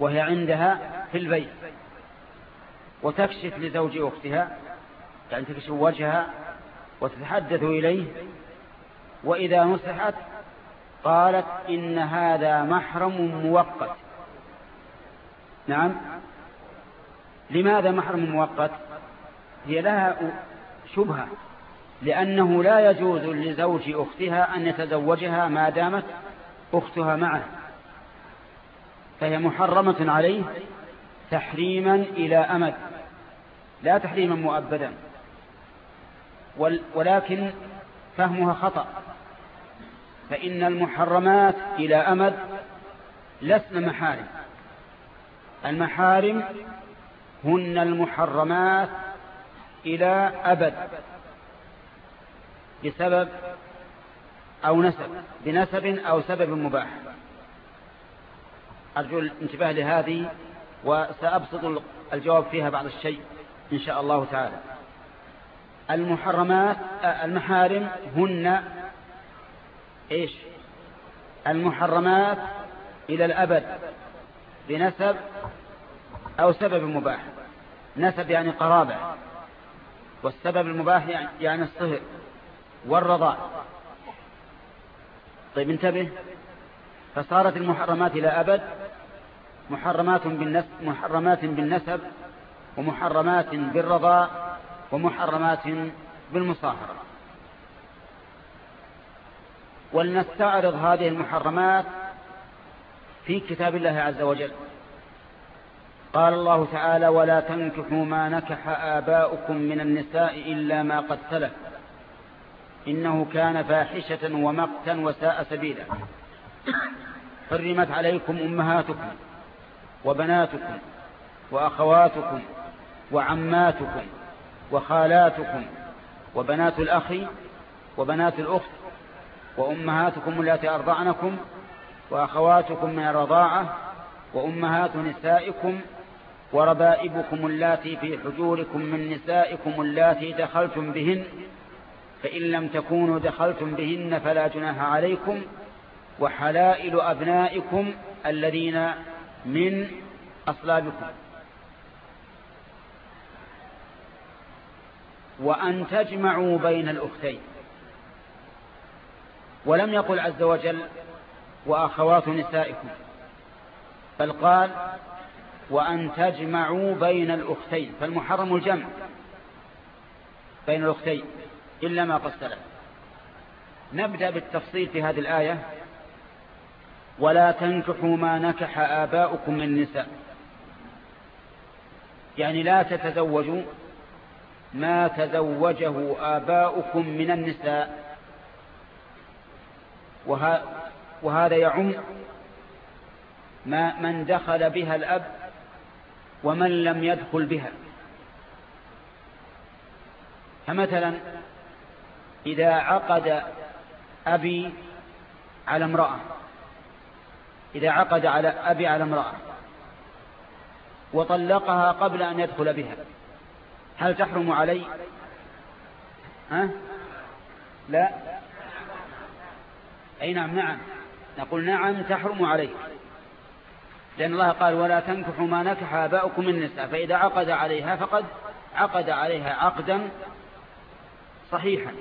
وهي عندها في البيت. وتكشف لزوج أختها يعني تكشف وجهها وتتحدث إليه. وإذا نصحت قالت إن هذا محرم مؤقت. نعم. لماذا محرم مؤقت؟ هي لها شبهة لأنه لا يجوز لزوج أختها أن يتزوجها ما دامت أختها معه. فهي محرمة عليه تحريما إلى أمد لا تحريما مؤبدا ولكن فهمها خطأ فإن المحرمات إلى أمد لسن محارم المحارم هن المحرمات إلى أبد بسبب أو نسب بنسب أو سبب مباح. أرجو الانتباه لهذه وسأبسط الجواب فيها بعض الشيء إن شاء الله تعالى. المحرمات المحارم هن إيش؟ المحرمات إلى الأبد بنسب أو سبب مباح. نسب يعني قرابة والسبب المباح يعني الصهر والرضاء طيب انتبه. فصارت المحرمات إلى أبد محرمات بالنسب, محرمات بالنسب ومحرمات بالرضاء ومحرمات بالمصاهرة. ولنستعرض هذه المحرمات في كتاب الله عز وجل. قال الله تعالى ولا تنكحوا ما نكح آباؤكم من النساء إلا ما قد سلف. إنه كان فاحشة ومقتا وساء سبيلا. حرمت عليكم أمهاتكم. وبناتكم وأخواتكم وعماتكم وخالاتكم وبنات الأخ وبنات الأخت وأمهاتكم التي أرضعنكم وأخواتكم من الرضاعة وأمهات نسائكم وربائبكم اللاتي في حجوركم من نسائكم اللاتي دخلتم بهن فإن لم تكونوا دخلتم بهن فلا جناح عليكم وحلائل أبنائكم الذين من أصلابكم. وأن تجمعوا بين الأختين. ولم يقل عز وجل وأخوات نسائكم بل قال وأن تجمعوا بين الأختين. فالمحرم الجمع بين الأختين إلا ما سلف نبدأ بالتفصيل في هذه الآية. ولا تنكحوا ما نكح آباؤكم من النساء يعني لا تتزوجوا ما تزوجه آباؤكم من النساء. وهذا يعم ما من دخل بها الأب ومن لم يدخل بها. فمثلا إذا عقد أبي على امرأة إذا عقد على أبي على امرأة وطلقها قبل أن يدخل بها. هل تحرم علي؟ ها؟ لا. أي نعم نعم. نقول نعم تحرم عليك لأن الله قال ولا تنكحوا ما نكح آباؤكم من النساء فإذا عقد عليها فقد عقد عليها عقدا صحيحا.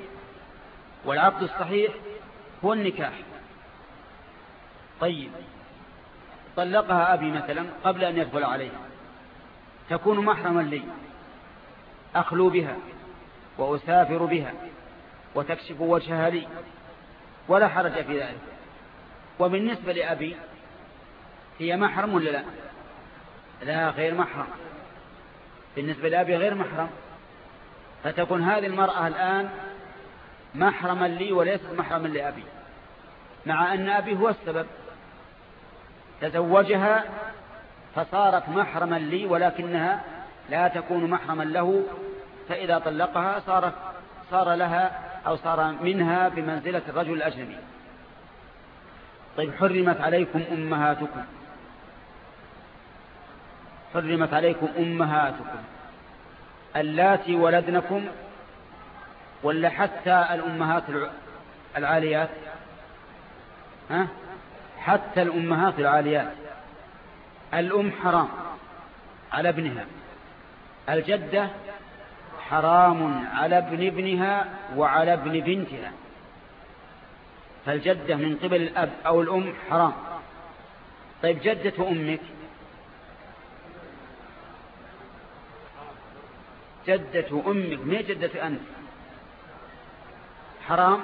والعقد الصحيح هو النكاح. طيب. طلقها أبي مثلا قبل أن يدخل عليها تكون محرما لي. أخلو بها وأسافر بها وتكشف وجهها لي. ولا حرج في ذلك. وبالنسبة لأبي هي محرم ولا لا؟ لا غير محرم. بالنسبة لأبي غير محرم. فتكون هذه المرأة الآن محرما لي وليست محرما لأبي. مع أن أبي هو السبب. تزوجها فصارت محرما لي ولكنها لا تكون محرما له فإذا طلقها صارت صار لها أو صار منها بمنزلة الرجل الأجنبي. طيب حرمت عليكم أمهاتكم. حرمت عليكم أمهاتكم. اللاتي ولدنكم ولا حتى الأمهات العاليات؟ ها؟ حتى الأمهات العاليات. الأم حرام على ابنها. الجدة حرام على ابن ابنها وعلى ابن بنتها. فالجدة من قبل الأب أو الأم حرام. طيب جدة أمك؟ جدة أمك ما جدة أنت؟ حرام؟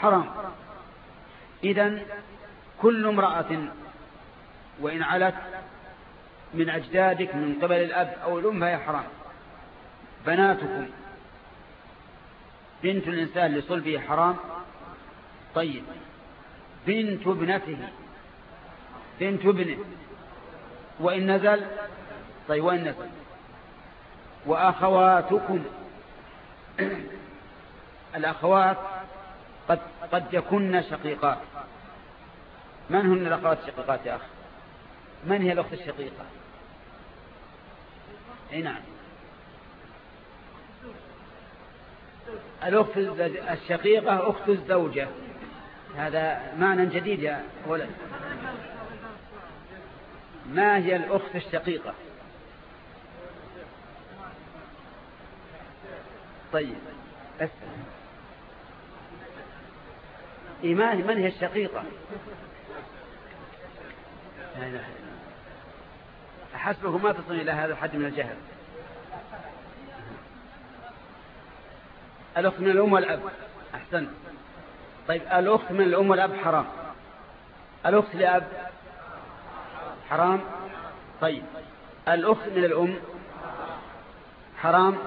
حرام. إذن كل امرأة وإن علت من أجدادك من قبل الأب أو الأم فهي حرام. بناتكم بنت الإنسان لصلبه حرام؟ طيب. بنت ابنته بنت ابنه. وإن نزل؟ طيب وإن نزل. وأخواتكم الأخوات قد, قد يكن شقيقات. من هن الأخوات الشقيقات يا أخي؟ من هي الأخت الشقيقة؟ إي نعم. الأخت الشقيقة أخت الزوجة. هذا معنى جديد يا ولد. ما هي الأخت الشقيقة؟ طيب أسأل. إيمان من هي الشقيقة؟ لا إله إلا حسبه ما تصل إلى هذا الحد من الجهل. الأخت من الأم والأب. أحسن. طيب الأخت من الأم والأب حرام. الأخت لأب حرام. طيب الأخت من الأم حرام.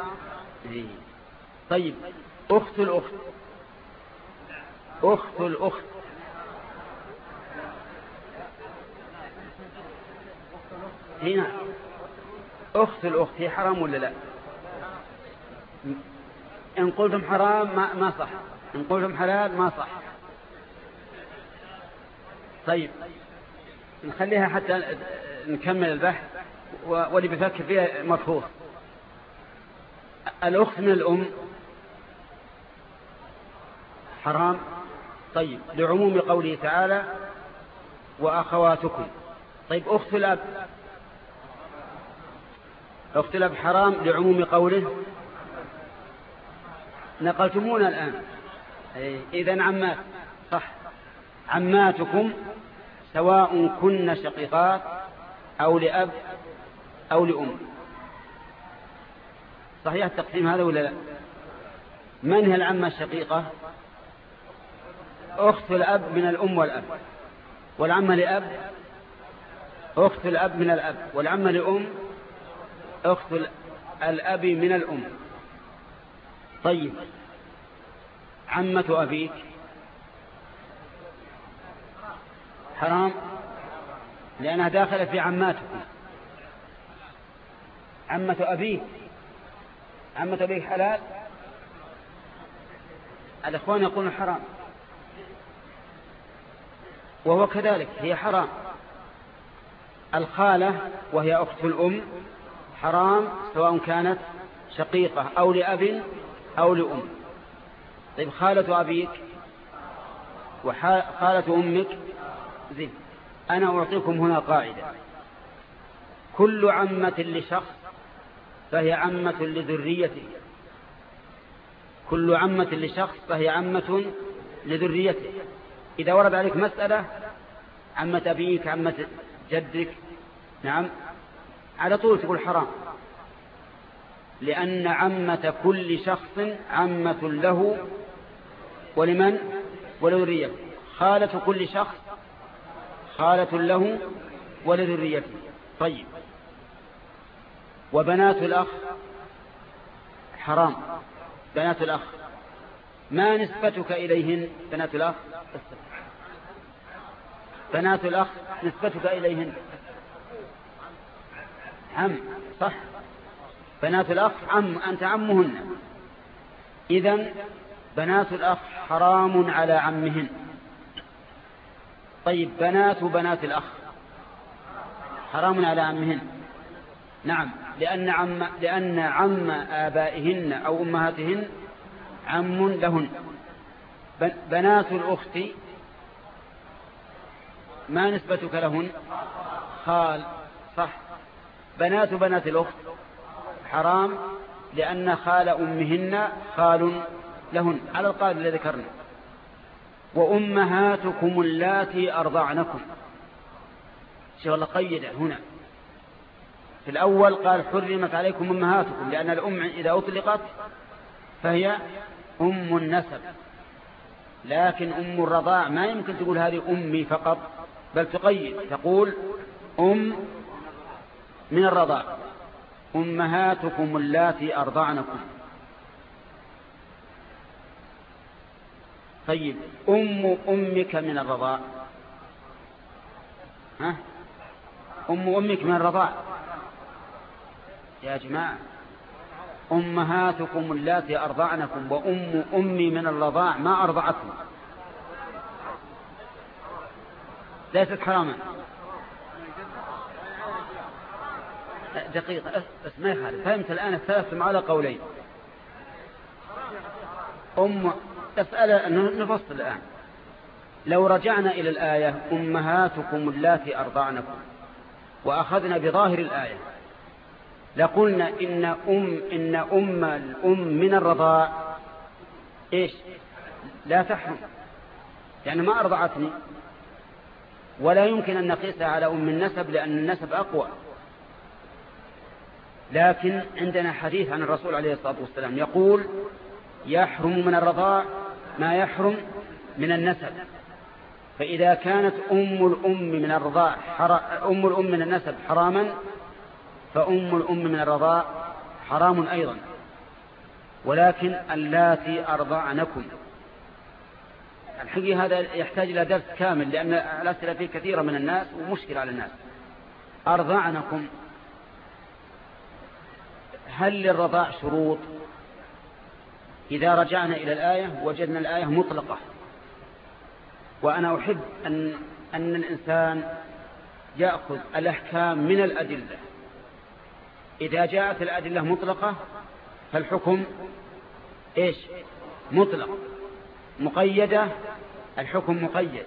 إيه. طيب أخت الأخت. أخت الأخت. هنا أخت الأخت هي حرام ولا لا؟ إن قلتم حرام ما, ما صح. إن قلتم حلال ما صح. طيب نخليها حتى نكمل البحث واللي بفكر فيها مرفوض الأخت من الأم حرام؟ طيب لعموم قوله تعالى وأخواتكم. طيب أخت الأب. الأب حرام لعموم قوله نقلتمونا الآن. إذا عمات صح. عماتكم سواء كن شقيقات أو لأب أو لأم. صحيح التقسيم هذا ولا لا؟ من هي العمة الشقيقة؟ أخت الأب من الأم والأب. والعمة لأب أخت الأب من الأب. والعمة لأم أخت الأب من الأم. طيب. عمة أبيك. حرام. لأنها داخلة في عماتكم. عمة أبيك. عمة أبيك حلال؟ الإخوان يقولون حرام. وهو كذلك هي حرام. الخالة وهي أخت الأم. حرام سواء كانت شقيقة أو لأب أو لأم. طيب خالة أبيك وخالة أمك زين أنا أعطيكم هنا قاعدة. كل عمة لشخص فهي عمة لذريته. كل عمة لشخص فهي عمة لذريته. إذا ورد عليك مسألة عمة أبيك عمة جدك نعم على طول تقول حرام. لأن عمة كل شخص عمة له ولمن؟ ولذريته. خالة كل شخص خالة له ولذريته. طيب. وبنات الأخ حرام. بنات الأخ. ما نسبتك إليهن؟ بنات الأخ. بنات الأخ نسبتك إليهن. عم صح. بنات الأخ عم أنت عمهن. إذا بنات الأخ حرام على عمهن. طيب بنات بنات الأخ حرام على عمهن. نعم لأن عم, لأن عم آبائهن أو أمهاتهن عم لهن. بنات الأخت ما نسبتك لهن؟ خال صح. بنات بنات الأخت. حرام لأن خال أمهن خال لهن. على القاعدة الذي ذكرنا. وأمهاتكم اللاتي أرضعنكم. شو الله قيد هنا. في الأول قال حرمت عليكم أمهاتكم لأن الأم إذا أطلقت فهي أم النسب. لكن أم الرضاع ما يمكن تقول هذه أمي فقط بل تقيد. تقول أم من الرضاع. أمهاتكم اللاتي أرضعنكم. طيب أم أمك من الرضاع. ها؟ أم أمك من الرضاع. يا جماعة أمهاتكم اللاتي أرضعنكم وأم أمي من الرضاع ما أرضعتكم. ليست حراما. دقيقة بس ما يخالف. فهمت الآن اختلفتم على قولين. أم تسأل نفصل الآن. لو رجعنا إلى الآية أمهاتكم اللاتي أرضعنكم وأخذنا بظاهر الآية. لقلنا إن أم إن أم الأم من الرضاع إيش؟ لا تحرم. يعني ما أرضعتني. ولا يمكن أن نقيسها على أم النسب لأن النسب أقوى. لكن عندنا حديث عن الرسول عليه الصلاة والسلام يقول يحرم من الرضاع ما يحرم من النسب. فإذا كانت أم الأم من الرضاع أم الأم من النسب حراما فأم الأم من الرضاع حرام أيضا. ولكن اللاتي أرضعنكم. الحقيقة هذا يحتاج إلى درس كامل لأن الأسئلة فيه كثيرة من الناس ومشكلة على الناس. أرضعنكم. هل للرضاع شروط؟ إذا رجعنا إلى الآية وجدنا الآية مطلقة. وأنا أحب أن, أن الإنسان يأخذ الأحكام من الأدلة. إذا جاءت الأدلة مطلقة فالحكم إيش؟ مطلق. مقيدة الحكم مقيد.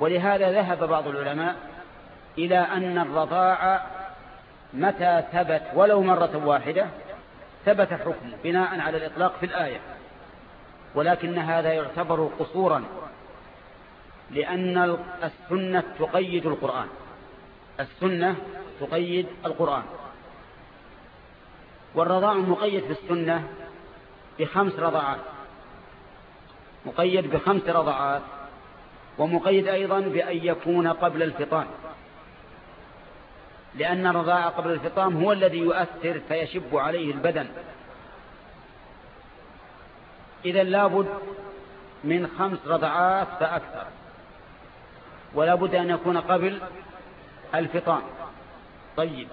ولهذا ذهب بعض العلماء إلى أن الرضاعة متى ثبت ولو مرة واحدة ثبت حكمه بناء على الإطلاق في الآية. ولكن هذا يعتبر قصورا لأن السنة تقيد القرآن. السنة تقيد القرآن. والرضاع مقيد في السنة بخمس رضاعات. مقيد بخمس رضاعات ومقيد أيضا بأن يكون قبل الفطام. لأن الرضاع قبل الفطام هو الذي يؤثر فيشب عليه البدن. إذا لابد من خمس رضعات فأكثر. ولا بد أن يكون قبل الفطام. طيب.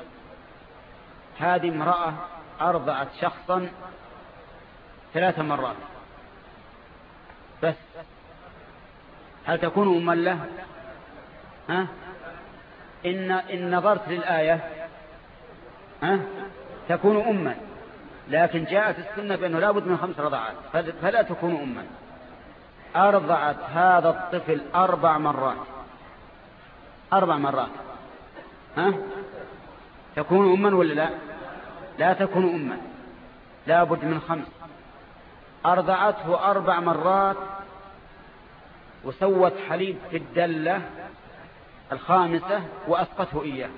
هذه امرأة أرضعت شخصا ثلاث مرات. بس. هل تكون أما له؟ ها؟ إن, إن نظرت للآية ها تكون أما. لكن جاءت السنة بأنه لا بد من خمس رضعات فلا تكون أما. أرضعت هذا الطفل أربع مرات. أربع مرات. ها؟ تكون أما ولا لا؟ لا تكون أما. لا بد من خمس. أرضعته أربع مرات وسوت حليب في الدلة الخامسة وأسقته إياه.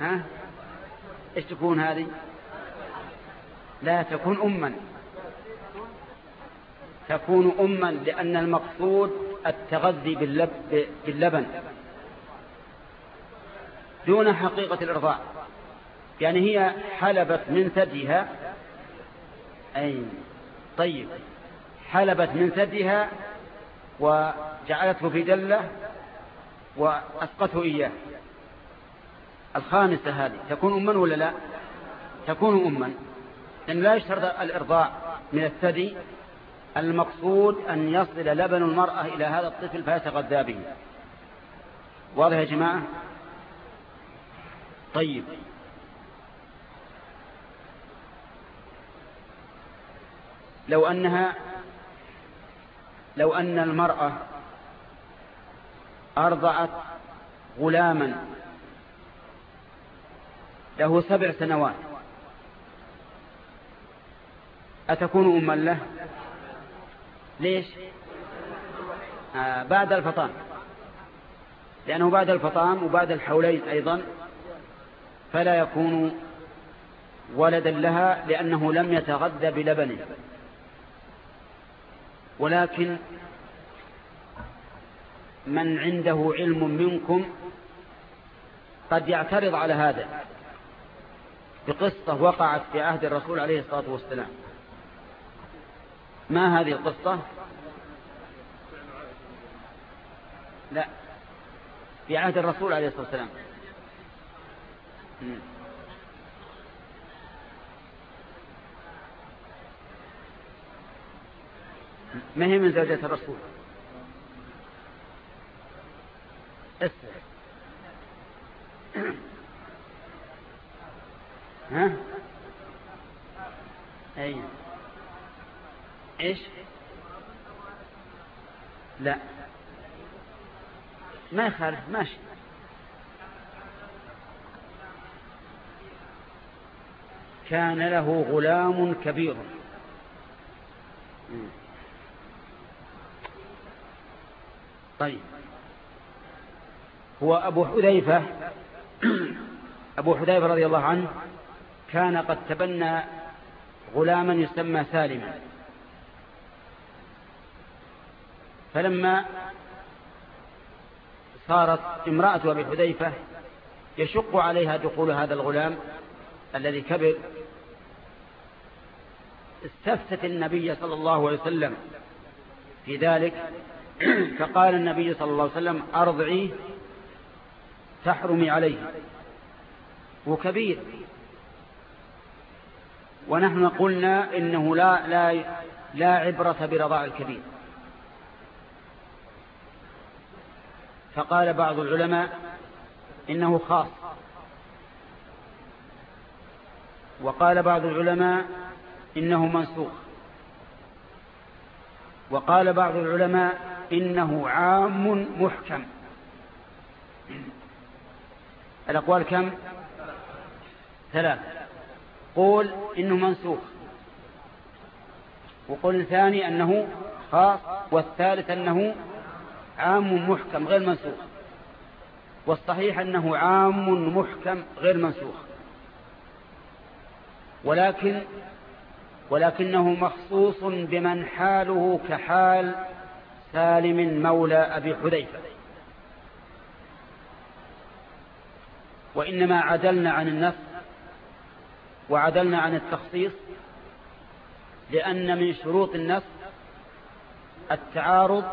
ها؟ إيش تكون هذه؟ لا تكون أما. تكون أما لأن المقصود التغذي باللب باللبن. دون حقيقة الإرضاع يعني هي حلبت من ثديها. أي طيب. حلبت من ثديها وجعلته في دلة وأسقته إياه. الخامسة هذه تكون أما ولا لا؟ تكون أما. لأن لا يشترط الإرضاع من الثدي. المقصود أن يصل لبن المرأة إلى هذا الطفل فيتغذى به. واضح يا جماعة؟ طيب. لو أنها لو أن المرأة أرضعت غلاما له سبع سنوات أتكون أما له؟ ليش؟ آه بعد الفطام. لأنه بعد الفطام وبعد الحولين أيضا فلا يكون ولدا لها لأنه لم يتغذى بلبنه. ولكن من عنده علم منكم قد يعترض على هذا. بقصة وقعت في عهد الرسول عليه الصلاة والسلام. ما هذه القصة؟ لا. في عهد الرسول عليه الصلاة والسلام. ما هي من زوجة الرسول؟ ها؟ أي. إيش؟ لا. ما يخالف ماشي. كان له غلام كبير. طيب. هو أبو حذيفة أبو حذيفة رضي الله عنه كان قد تبنى غلاما يسمى سالما. فلما صارت امرأة أبي حذيفة يشق عليها دخول هذا الغلام الذي كبر استفتت النبي صلى الله عليه وسلم في ذلك فقال النبي صلى الله عليه وسلم أرضعي تحرمي عليه. وكبير. ونحن قلنا إنه لا, لا, لا عبرة برضاع الكبير. فقال بعض العلماء إنه خاص. وقال بعض العلماء إنه منسوخ. وقال بعض العلماء إنه عام محكم. الأقوال كم؟ ثلاث قول إنه منسوخ. وقول ثاني أنه خاص والثالث أنه عام محكم غير منسوخ. والصحيح أنه عام محكم غير منسوخ. ولكن ولكنه مخصوص بمن حاله كحال سالم مولى أبي حذيفة. وإنما عدلنا عن النص وعدلنا عن التخصيص لأن من شروط النص التعارض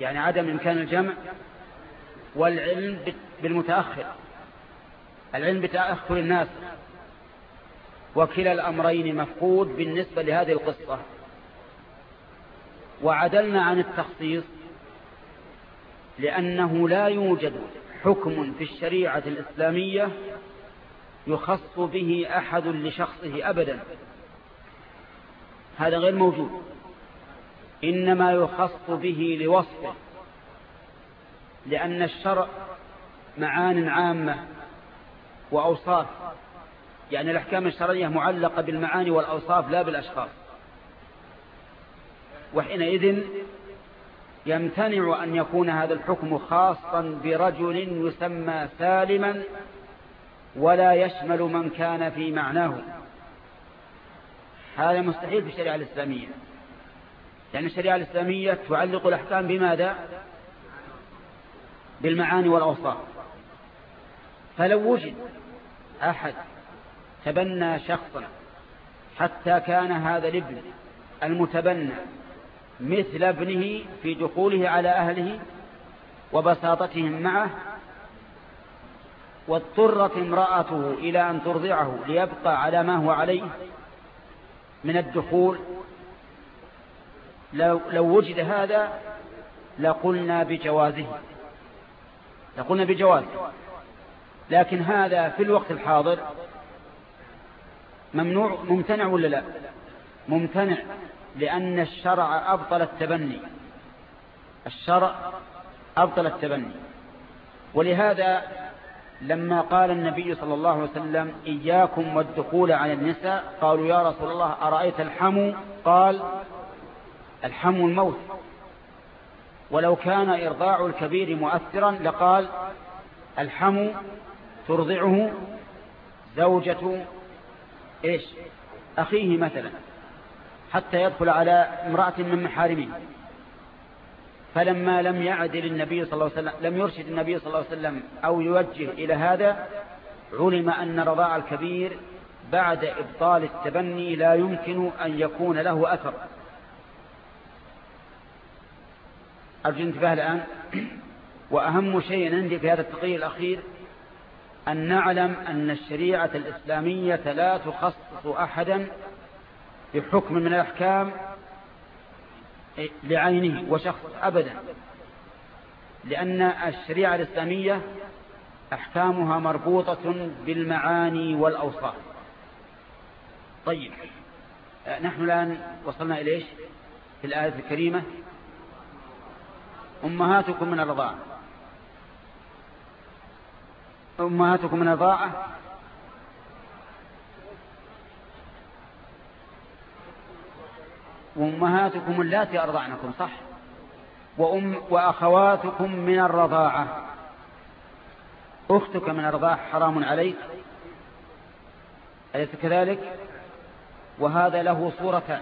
يعني عدم إمكان الجمع والعلم بالمتأخر. العلم بتأخر الناس. وكلا الأمرين مفقود بالنسبة لهذه القصة. وعدلنا عن التخصيص لأنه لا يوجد حكم في الشريعة الإسلامية يخص به أحد لشخصه أبدا. هذا غير موجود. إنما يخص به لوصفه لأن الشرع معان عامة وأوصاف. يعني الأحكام الشرعية معلقة بالمعاني والأوصاف لا بالأشخاص. وحينئذ يمتنع أن يكون هذا الحكم خاصا برجل يسمى سالما ولا يشمل من كان في معناه. هذا مستحيل في الشريعة الإسلامية. لأن الشريعة الإسلامية تعلق الأحكام بماذا؟ بالمعاني والأوصاف. فلو وجد أحد تبنى شخصا حتى كان هذا الابن المتبنى مثل ابنه في دخوله على أهله وبساطتهم معه واضطرت امرأته إلى أن ترضعه ليبقى على ما هو عليه من الدخول. لو, لو وجد هذا لقلنا بجوازه لقلنا بجوازه. لكن هذا في الوقت الحاضر ممنوع ممتنع ولا لا؟ ممتنع. لأن الشرع أبطل التبني. الشرع أبطل التبني. ولهذا لما قال النبي صلى الله عليه وسلم إياكم والدخول على النساء قالوا يا رسول الله أرأيت الحمو؟ قال الحمو الموت. ولو كان إرضاع الكبير مؤثرا لقال الحمو ترضعه زوجة إيش؟ أخيه مثلا. حتى يدخل على امرأة من محارمه. فلما لم يعدل النبي صلى الله عليه وسلم لم يرشد النبي صلى الله عليه وسلم أو يوجه إلى هذا علم أن رضاع الكبير بعد إبطال التبني لا يمكن أن يكون له أثر. أرجو انتباه الآن. وأهم شيء عندي في هذا التقرير الأخير أن نعلم أن الشريعة الإسلامية لا تخصص أحدا بحكم من الأحكام لعينه وشخص أبدا. لأن الشريعة الإسلامية أحكامها مربوطة بالمعاني والأوصاف. طيب نحن الآن وصلنا إليش في الآية الكريمة. أمهاتكم من الرضاعة. أمهاتكم من الرضاعة وأمهاتكم اللاتي أرضعنكم صح؟ وأم وأخواتكم من الرضاعة. أختك من الرضاعة حرام عليك. أليس كذلك؟ وهذا له صورتان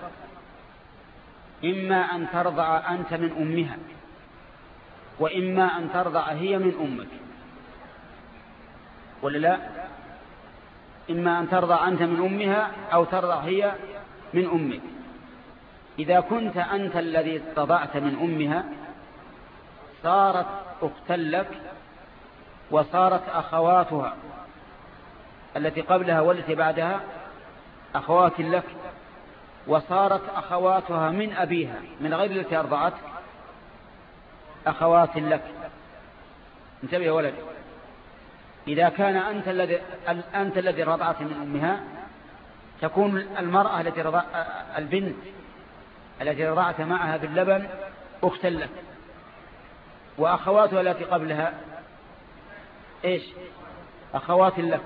إما أن ترضع أنت من أمها وإما أن ترضع هي من أمك. ولا لا؟ إما أن ترضع أنت من أمها أو ترضع هي من أمك. إذا كنت أنت الذي استضعت من أمها صارت أختا لك وصارت أخواتها التي قبلها والتي بعدها أخوات لك وصارت أخواتها من أبيها من غير التي أرضعتك أخوات لك. انتبه يا ولد. إذا كان أنت الذي أنت الذي رضعت من أمها تكون المرأة التي رضع البنت التي رضعت معها باللبن أختا لك وأخواتها التي قبلها إيش؟ أخوات لك.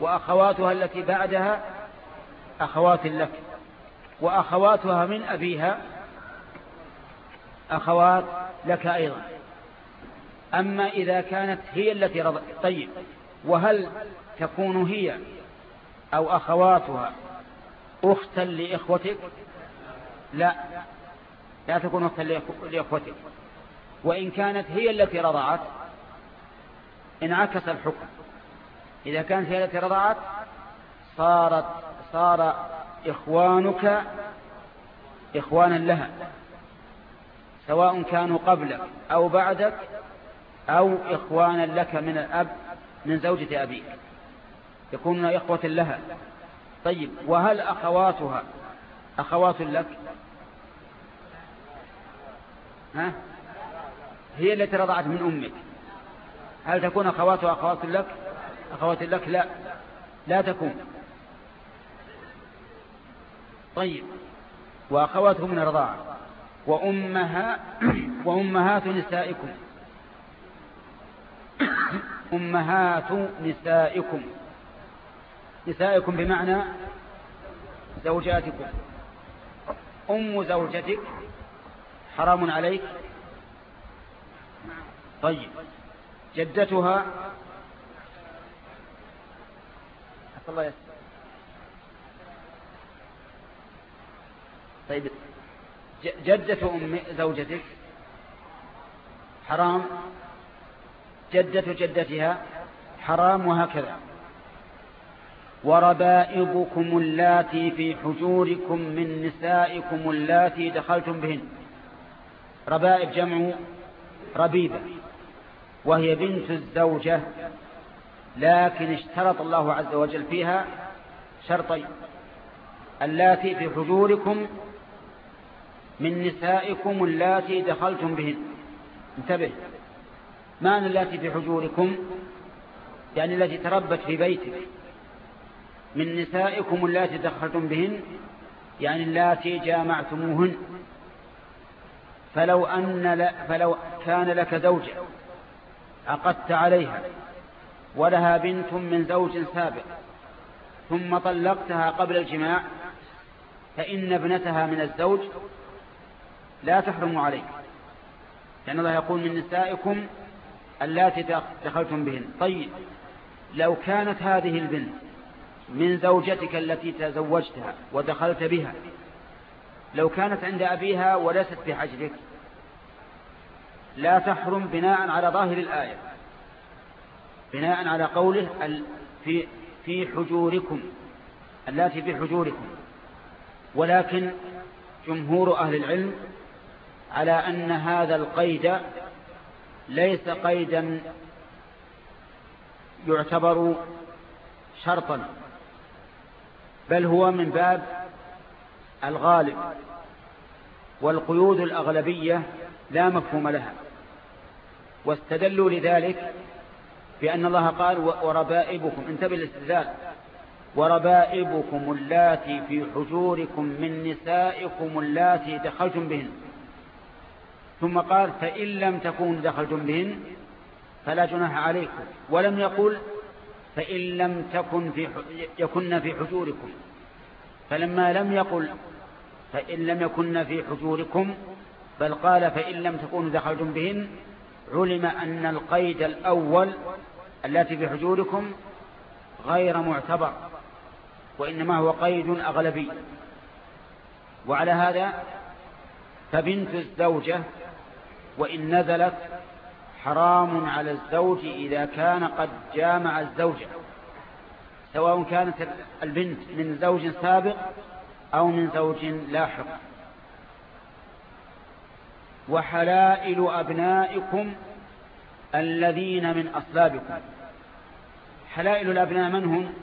وأخواتها التي بعدها أخوات لك. وأخواتها من أبيها أخوات لك أيضا. أما إذا كانت هي التي رض... طيب وهل تكون هي أو أخواتها أختا لإخوتك؟ لا. لا تكون أختا لإخوتك. وإن كانت هي التي رضعت انعكس الحكم. إذا كانت هي التي رضعت صارت صار إخوانك إخوانا لها. سواء كانوا قبلك أو بعدك أو إخوانا لك من الأب من زوجة أبيك. يكونون إخوة لها. طيب وهل أخواتها أخوات لك؟ ها؟ هي التي رضعت من أمك. هل تكون أخواتها أخوات لك؟ أخوات لك لا. لا تكون. طيب. وأخواتهم من الرضاعة. وأمها وأمهات نسائكم. أمهات نسائكم. نسائكم بمعنى زوجاتكم. أم زوجتك حرام عليك؟ طيب. جدتها؟ الله طيب. جدة أم زوجتك؟ حرام. جدة جدتها؟ حرام وهكذا. وربائبكم اللاتي في حجوركم من نسائكم اللاتي دخلتم بهن. ربائب جمع ربيبة وهي بنت الزوجة لكن اشترط الله عز وجل فيها شرطين اللاتي في حجوركم من نسائكم اللاتي دخلتم بهن. انتبه معنى اللاتي في حجوركم يعني التي تربت في بيتك. من نسائكم اللاتي دخلتم بهن يعني اللاتي جامعتموهن. فلو, أن فلو كان لك زوجة عقدت عليها ولها بنت من زوج سابق ثم طلقتها قبل الجماع فإن ابنتها من الزوج لا تحرم عليك لأن الله يقول من نسائكم اللاتي دخلتم بهن. طيب لو كانت هذه البنت من زوجتك التي تزوجتها ودخلت بها لو كانت عند أبيها وليست في حجرك لا تحرم بناء على ظاهر الآية. بناء على قوله في في حجوركم. التي في حجوركم. ولكن جمهور أهل العلم على أن هذا القيد ليس قيدا يعتبر شرطا بل هو من باب الغالب والقيود الأغلبية لا مفهوم لها واستدلوا لذلك بأن الله قال وربائبكم. انتبه الاستدلال وربائبكم اللاتي في حجوركم من نسائكم اللاتي دخلتم بهن. ثم قال فإن لم تكونوا دخلتم بهن فلا جناح عليكم. ولم يقل فإن لم تكن في يكن في حجوركم. فلما لم يقل فإن لم يكن في حجوركم بل قال فإن لم تكونوا دخلتم بهن علم أن القيد الأول التي في حجوركم غير معتبر وإنما هو قيد أغلبي. وعلى هذا فبنت الزوجة وإن نزلت حرام على الزوج إذا كان قد جامع الزوجة. سواء كانت البنت من زوج سابق أو من زوج لاحق. وحلائل أبنائكم الذين من أصلابكم. حلائل الأبناء من هم؟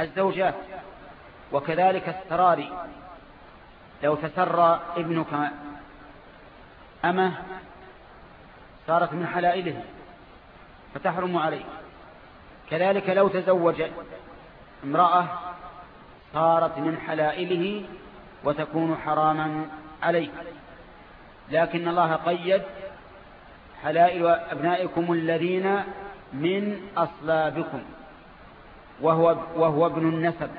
الزوجات وكذلك السراري لو تسرى ابنك أمه صارت من حلائله فتحرم عليه. كذلك لو تزوج امرأة صارت من حلائله وتكون حراما عليه. لكن الله قيد حلائل أبنائكم الذين من أصلابكم وهو, وهو ابن النسب.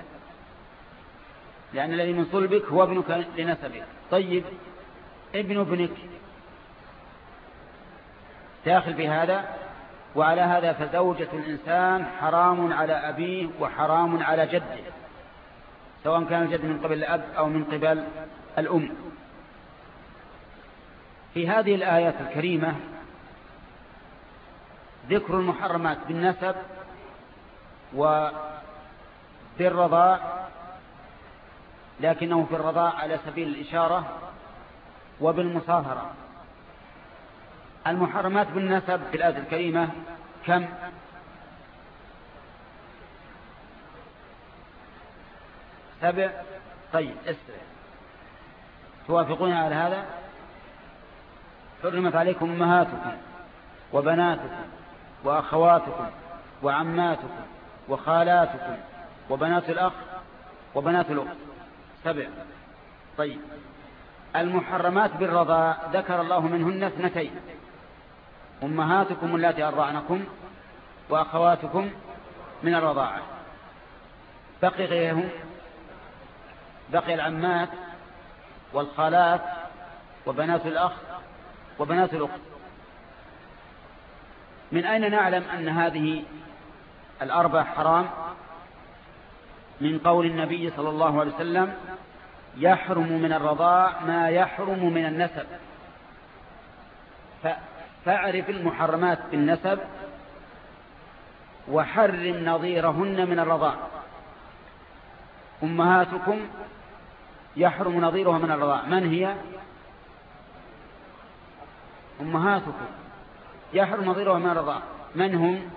لأن الذي من صلبك هو ابنك لنسبك. طيب ابن ابنك داخل في هذا؟ وعلى هذا فزوجة الإنسان حرام على أبيه وحرام على جده سواء كان الجد من قبل الأب أو من قبل الأم. في هذه الآيات الكريمة ذكر المحرمات بالنسب وبالرضاء لكنه في الرضاء على سبيل الإشارة وبالمصاهرة المحرمات بالنسب في الآية الكريمة كم؟ سبع؟ طيب اسرع توافقون على هذا؟ حرمت عليكم أمهاتكم وبناتكم وأخواتكم وعماتكم وخالاتكم وبنات الأخ وبنات الأخت. سبع. طيب. المحرمات بالرضاء ذكر الله منهن اثنتين. أمهاتكم التي أرضعنكم وأخواتكم من الرضاعة. بقي غيرهم بقي العمات والخالات وبنات الأخ وبنات الأخت. من أين نعلم أن هذه الأربع حرام؟ من قول النبي صلى الله عليه وسلم يحرم من الرضاع ما يحرم من النسب. فاعرف المحرمات بالنسب وحرم نظيرهن من الرضاع. أمهاتكم يحرم نظيرها من الرضاع. من هي؟ أمهاتكم يحرم نظيرها من الرضاع. من هم؟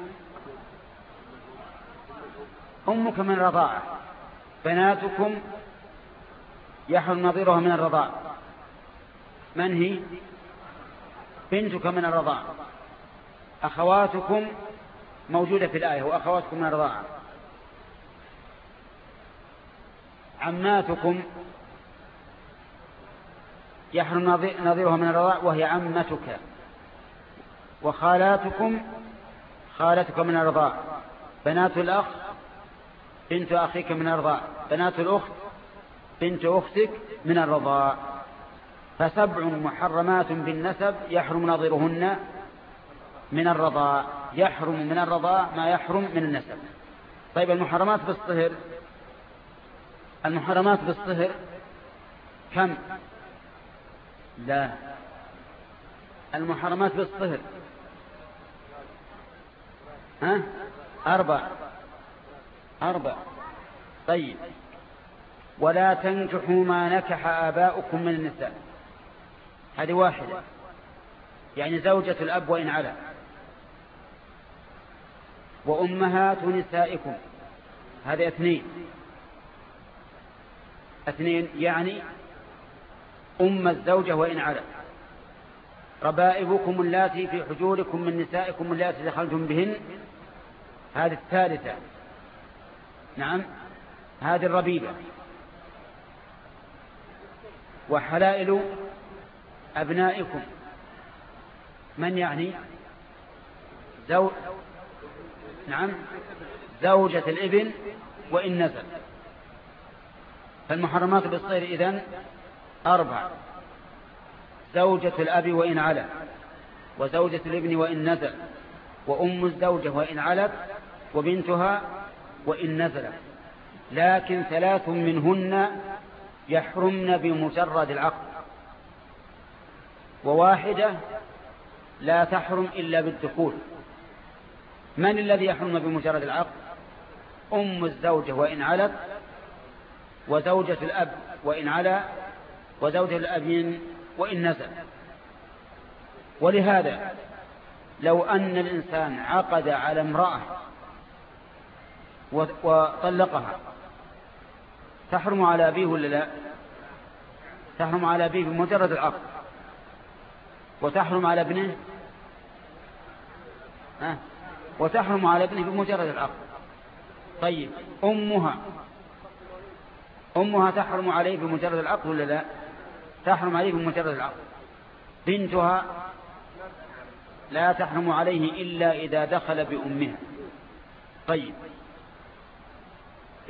أمك من الرضاعة بناتكم يحرم نظيرها من الرضاع. من هي؟ بنتك من الرضاع. أخواتكم موجودة في الآية وأخواتكم من الرضاعة عماتكم يحرم نظيرها من الرضاع وهي عمتك. وخالاتكم خالتك من الرضاع. بنات الأخ بنت أخيك من الرضاع. بنات الأخت بنت أختك من الرضاع. فسبع محرمات بالنسب يحرم نظيرهن من الرضاع يحرم من الرضاع ما يحرم من النسب. طيب المحرمات بالصهر المحرمات بالصهر كم؟ لا. المحرمات بالصهر ها؟ أربع. أربع. طيب. ولا تنكحوا ما نكح آباؤكم من النساء. هذه واحدة. يعني زوجة الأب وإن على وأمهات نسائكم. هذه اثنين. اثنين يعني أم الزوجة وإن على ربائبكم اللاتي في حجوركم من نسائكم اللاتي دخلتم بهن. هذه الثالثة. نعم. هذه الربيبة. وحلائل أبنائكم. من يعني؟ زو... نعم. زوجة الإبن وإن نزل. فالمحرمات بالصير إذن أربع. زوجة الأب وإن على. وزوجة الإبن وإن نزل. وأم الزوجة وإن علت. وبنتها وإن نزلت لكن ثلاث منهن يحرمن بمجرد العقد. وواحدة لا تحرم إلا بالدخول من الذي يحرم بمجرد العقد أم الزوجة وإن علت وزوجة الأب وإن علا وزوجة الأبين وإن نزل. ولهذا لو أن الإنسان عقد على امرأة وطلقها تحرم على أبيه ولا لا؟ تحرم على أبيه بمجرد العقد. وتحرم على ابنه؟ وتحرم على ابنه بمجرد العقد. طيب أمها. أمها تحرم عليه بمجرد العقد ولا لا؟ تحرم عليه بمجرد العقد. بنتها لا تحرم عليه إلا إذا دخل بأمها. طيب.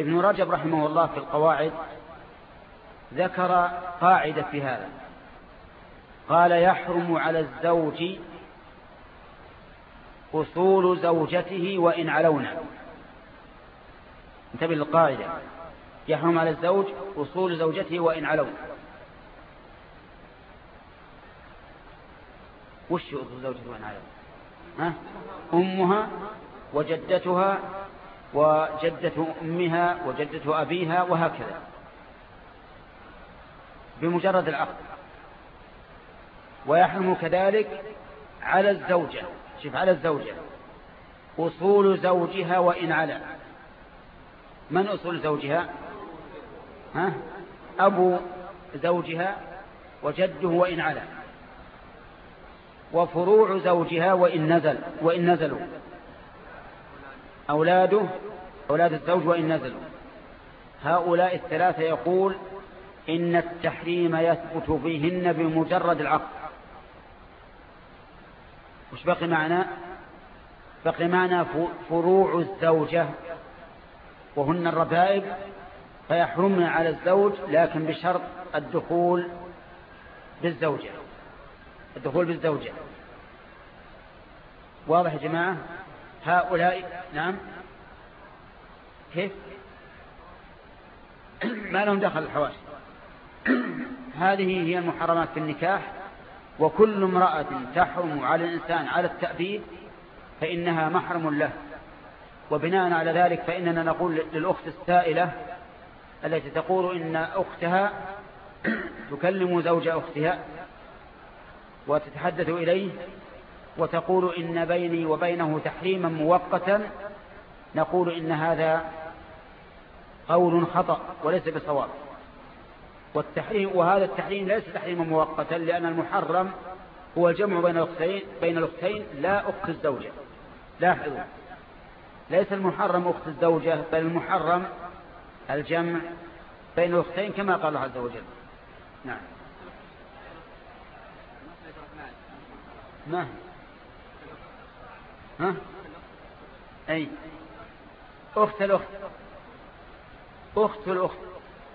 ابن رجب رحمه الله في القواعد ذكر قاعدة في هذا. قال يحرم على الزوج أصول زوجته وإن علونا انتبه للقاعدة. يحرم على الزوج أصول زوجته وإن علونا وش أصول زوجته وإن علونا ها؟ أمها وجدتها وجدة أمها وجدة أبيها وهكذا. بمجرد العقد. ويحرم كذلك على الزوجة. شوف على الزوجة. أصول زوجها وإن على. من أصول زوجها؟ ها؟ أبو زوجها وجده وإن على. وفروع زوجها وإن نزل وإن نزلوا. أولاده أولاد الزوج وإن نزلوا. هؤلاء الثلاثة يقول إن التحريم يثبت فيهن بمجرد العقد. وش بقي معنا؟ بقي معنا فروع الزوجة. وهن الربائب فيحرمن على الزوج لكن بشرط الدخول بالزوجة. الدخول بالزوجة. واضح يا جماعة؟ هؤلاء نعم. كيف؟ ما لهم دخل الحواشي. هذه هي المحرمات في النكاح. وكل امرأة تحرم على الإنسان على التأبيد فإنها محرم له. وبناء على ذلك فإننا نقول للأخت السائلة التي تقول إن أختها تكلم زوج أختها وتتحدث إليه وتقول إن بيني وبينه تحريما مؤقتا نقول إن هذا قول خطأ وليس بصواب. والتحريم وهذا التحريم ليس تحريما مؤقتا لأن المحرم هو الجمع بين الأختين بين الأختين لا أخت الزوجة. لاحظوا. ليس المحرم أخت الزوجة بل المحرم الجمع بين الأختين كما قال الله عز وجل. نعم. ما ها؟ أي. أخت الأخت. أخت الأخت.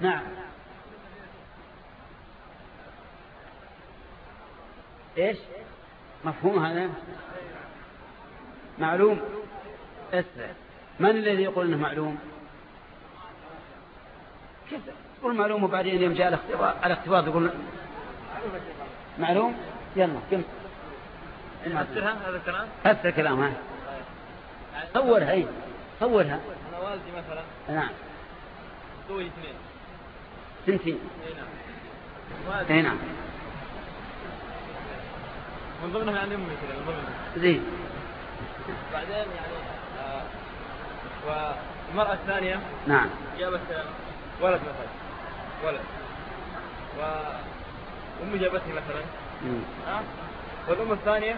نعم. إيش؟ مفهوم هذا؟ معلوم. اسرع من الذي يقول إنه معلوم؟ كيف؟ تقول معلوم وبعدين يوم جاء الاختبار الاختبار تقول معلوم؟ يلا كم فسرها هذا الكلام؟ فسر كلام ها. صورها اي صورها. أنا والدي مثلا. نعم. سوي اثنين. سنتين. إي نعم. إي نعم. من ضمنهم يعني امي كذا من ضمنهم زين بعدين يعني آه والمرأة الثانية نعم. جابت ولد مثلا ولد. وأمي جابتني مثلا. ها والأم الثانية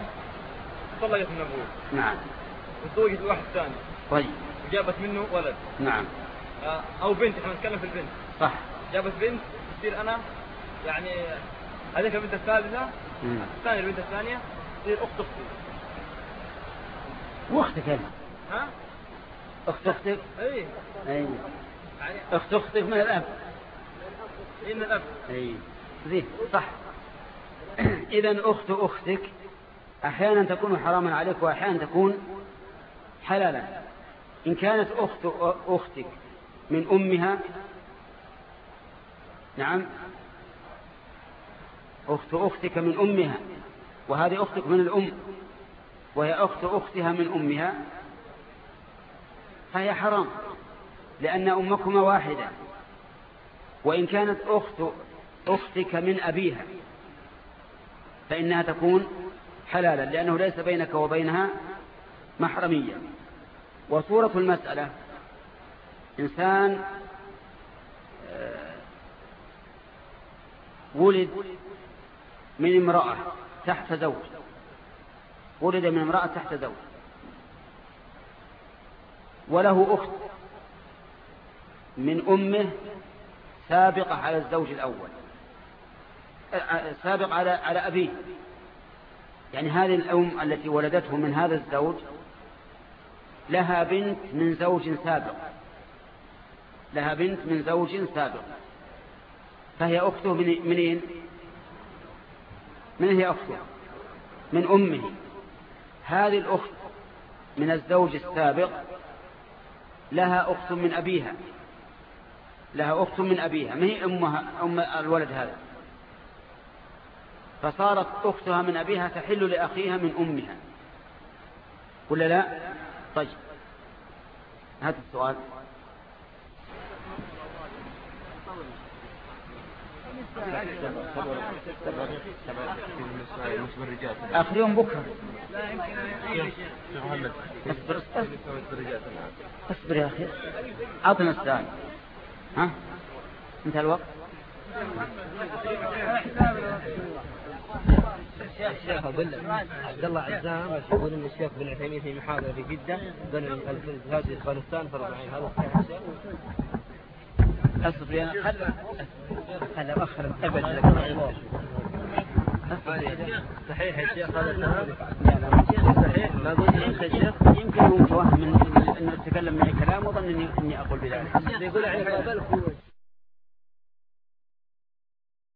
طلقت من أبوه نعم. وتزوجت واحد ثاني. طيب. وجابت منه ولد. نعم. آه، أو بنت إحنا نتكلم في البنت. صح. جابت بنت تصير أنا يعني هذيك البنت الثالثة. الثانية البنت الثانية تصير أخت أختي. وأختك أنت ها؟ أخت أختك؟ اي اي يعني أخت أختك من الأب. إن الأب. اي زين صح. اذا أخت أختك أحيانا تكون حراما عليك وأحيانا تكون حلالا. إن كانت أخت أختك من أمها نعم أخت أختك من أمها وهذه أختك من الأم وهي أخت أختها من أمها. فهي حرام لأن أمكما واحدة. وإن كانت أخت أختك من أبيها فإنها تكون حلالا لأنه ليس بينك وبينها محرمية. وصورة المسألة إنسان آه، ولد من امرأة تحت زوج. ولد من امرأة تحت زوج. وله أخت من أمه سابقة على الزوج الأول. سابق على على أبيه. يعني هذه الأم التي ولدته من هذا الزوج لها بنت من زوج سابق. لها بنت من زوج سابق. فهي أخته من منين من هي أخته؟ من أمه. هذه الأخت من الزوج السابق لها أخت من أبيها. لها أخت من أبيها. ما هي أمها؟ أم الولد هذا. فصارت أختها من أبيها تحل لأخيها من أمها. ولا لا؟ طيب. هذا السؤال. آخر يوم بكرة. اصبر اصبر اصبر يا أخي. أعطنا السؤال. ها؟ انتهى الوقت. الشيخ أقول لك عبد الله عزام يقول إن الشيخ بن عثيمين في محاضرة في جدة قال ان الجهاد في أفغانستان فرض عين هذا صحيح. يا شيخ؟ اصبر يا خل اخر ابد صحيح يا شيخ هذا الكلام صحيح ما قلت انت يا شيخ يمكن هو متوهم من انه تكلم معي كلام وظن اني أقول بذلك يقول عليك قابلك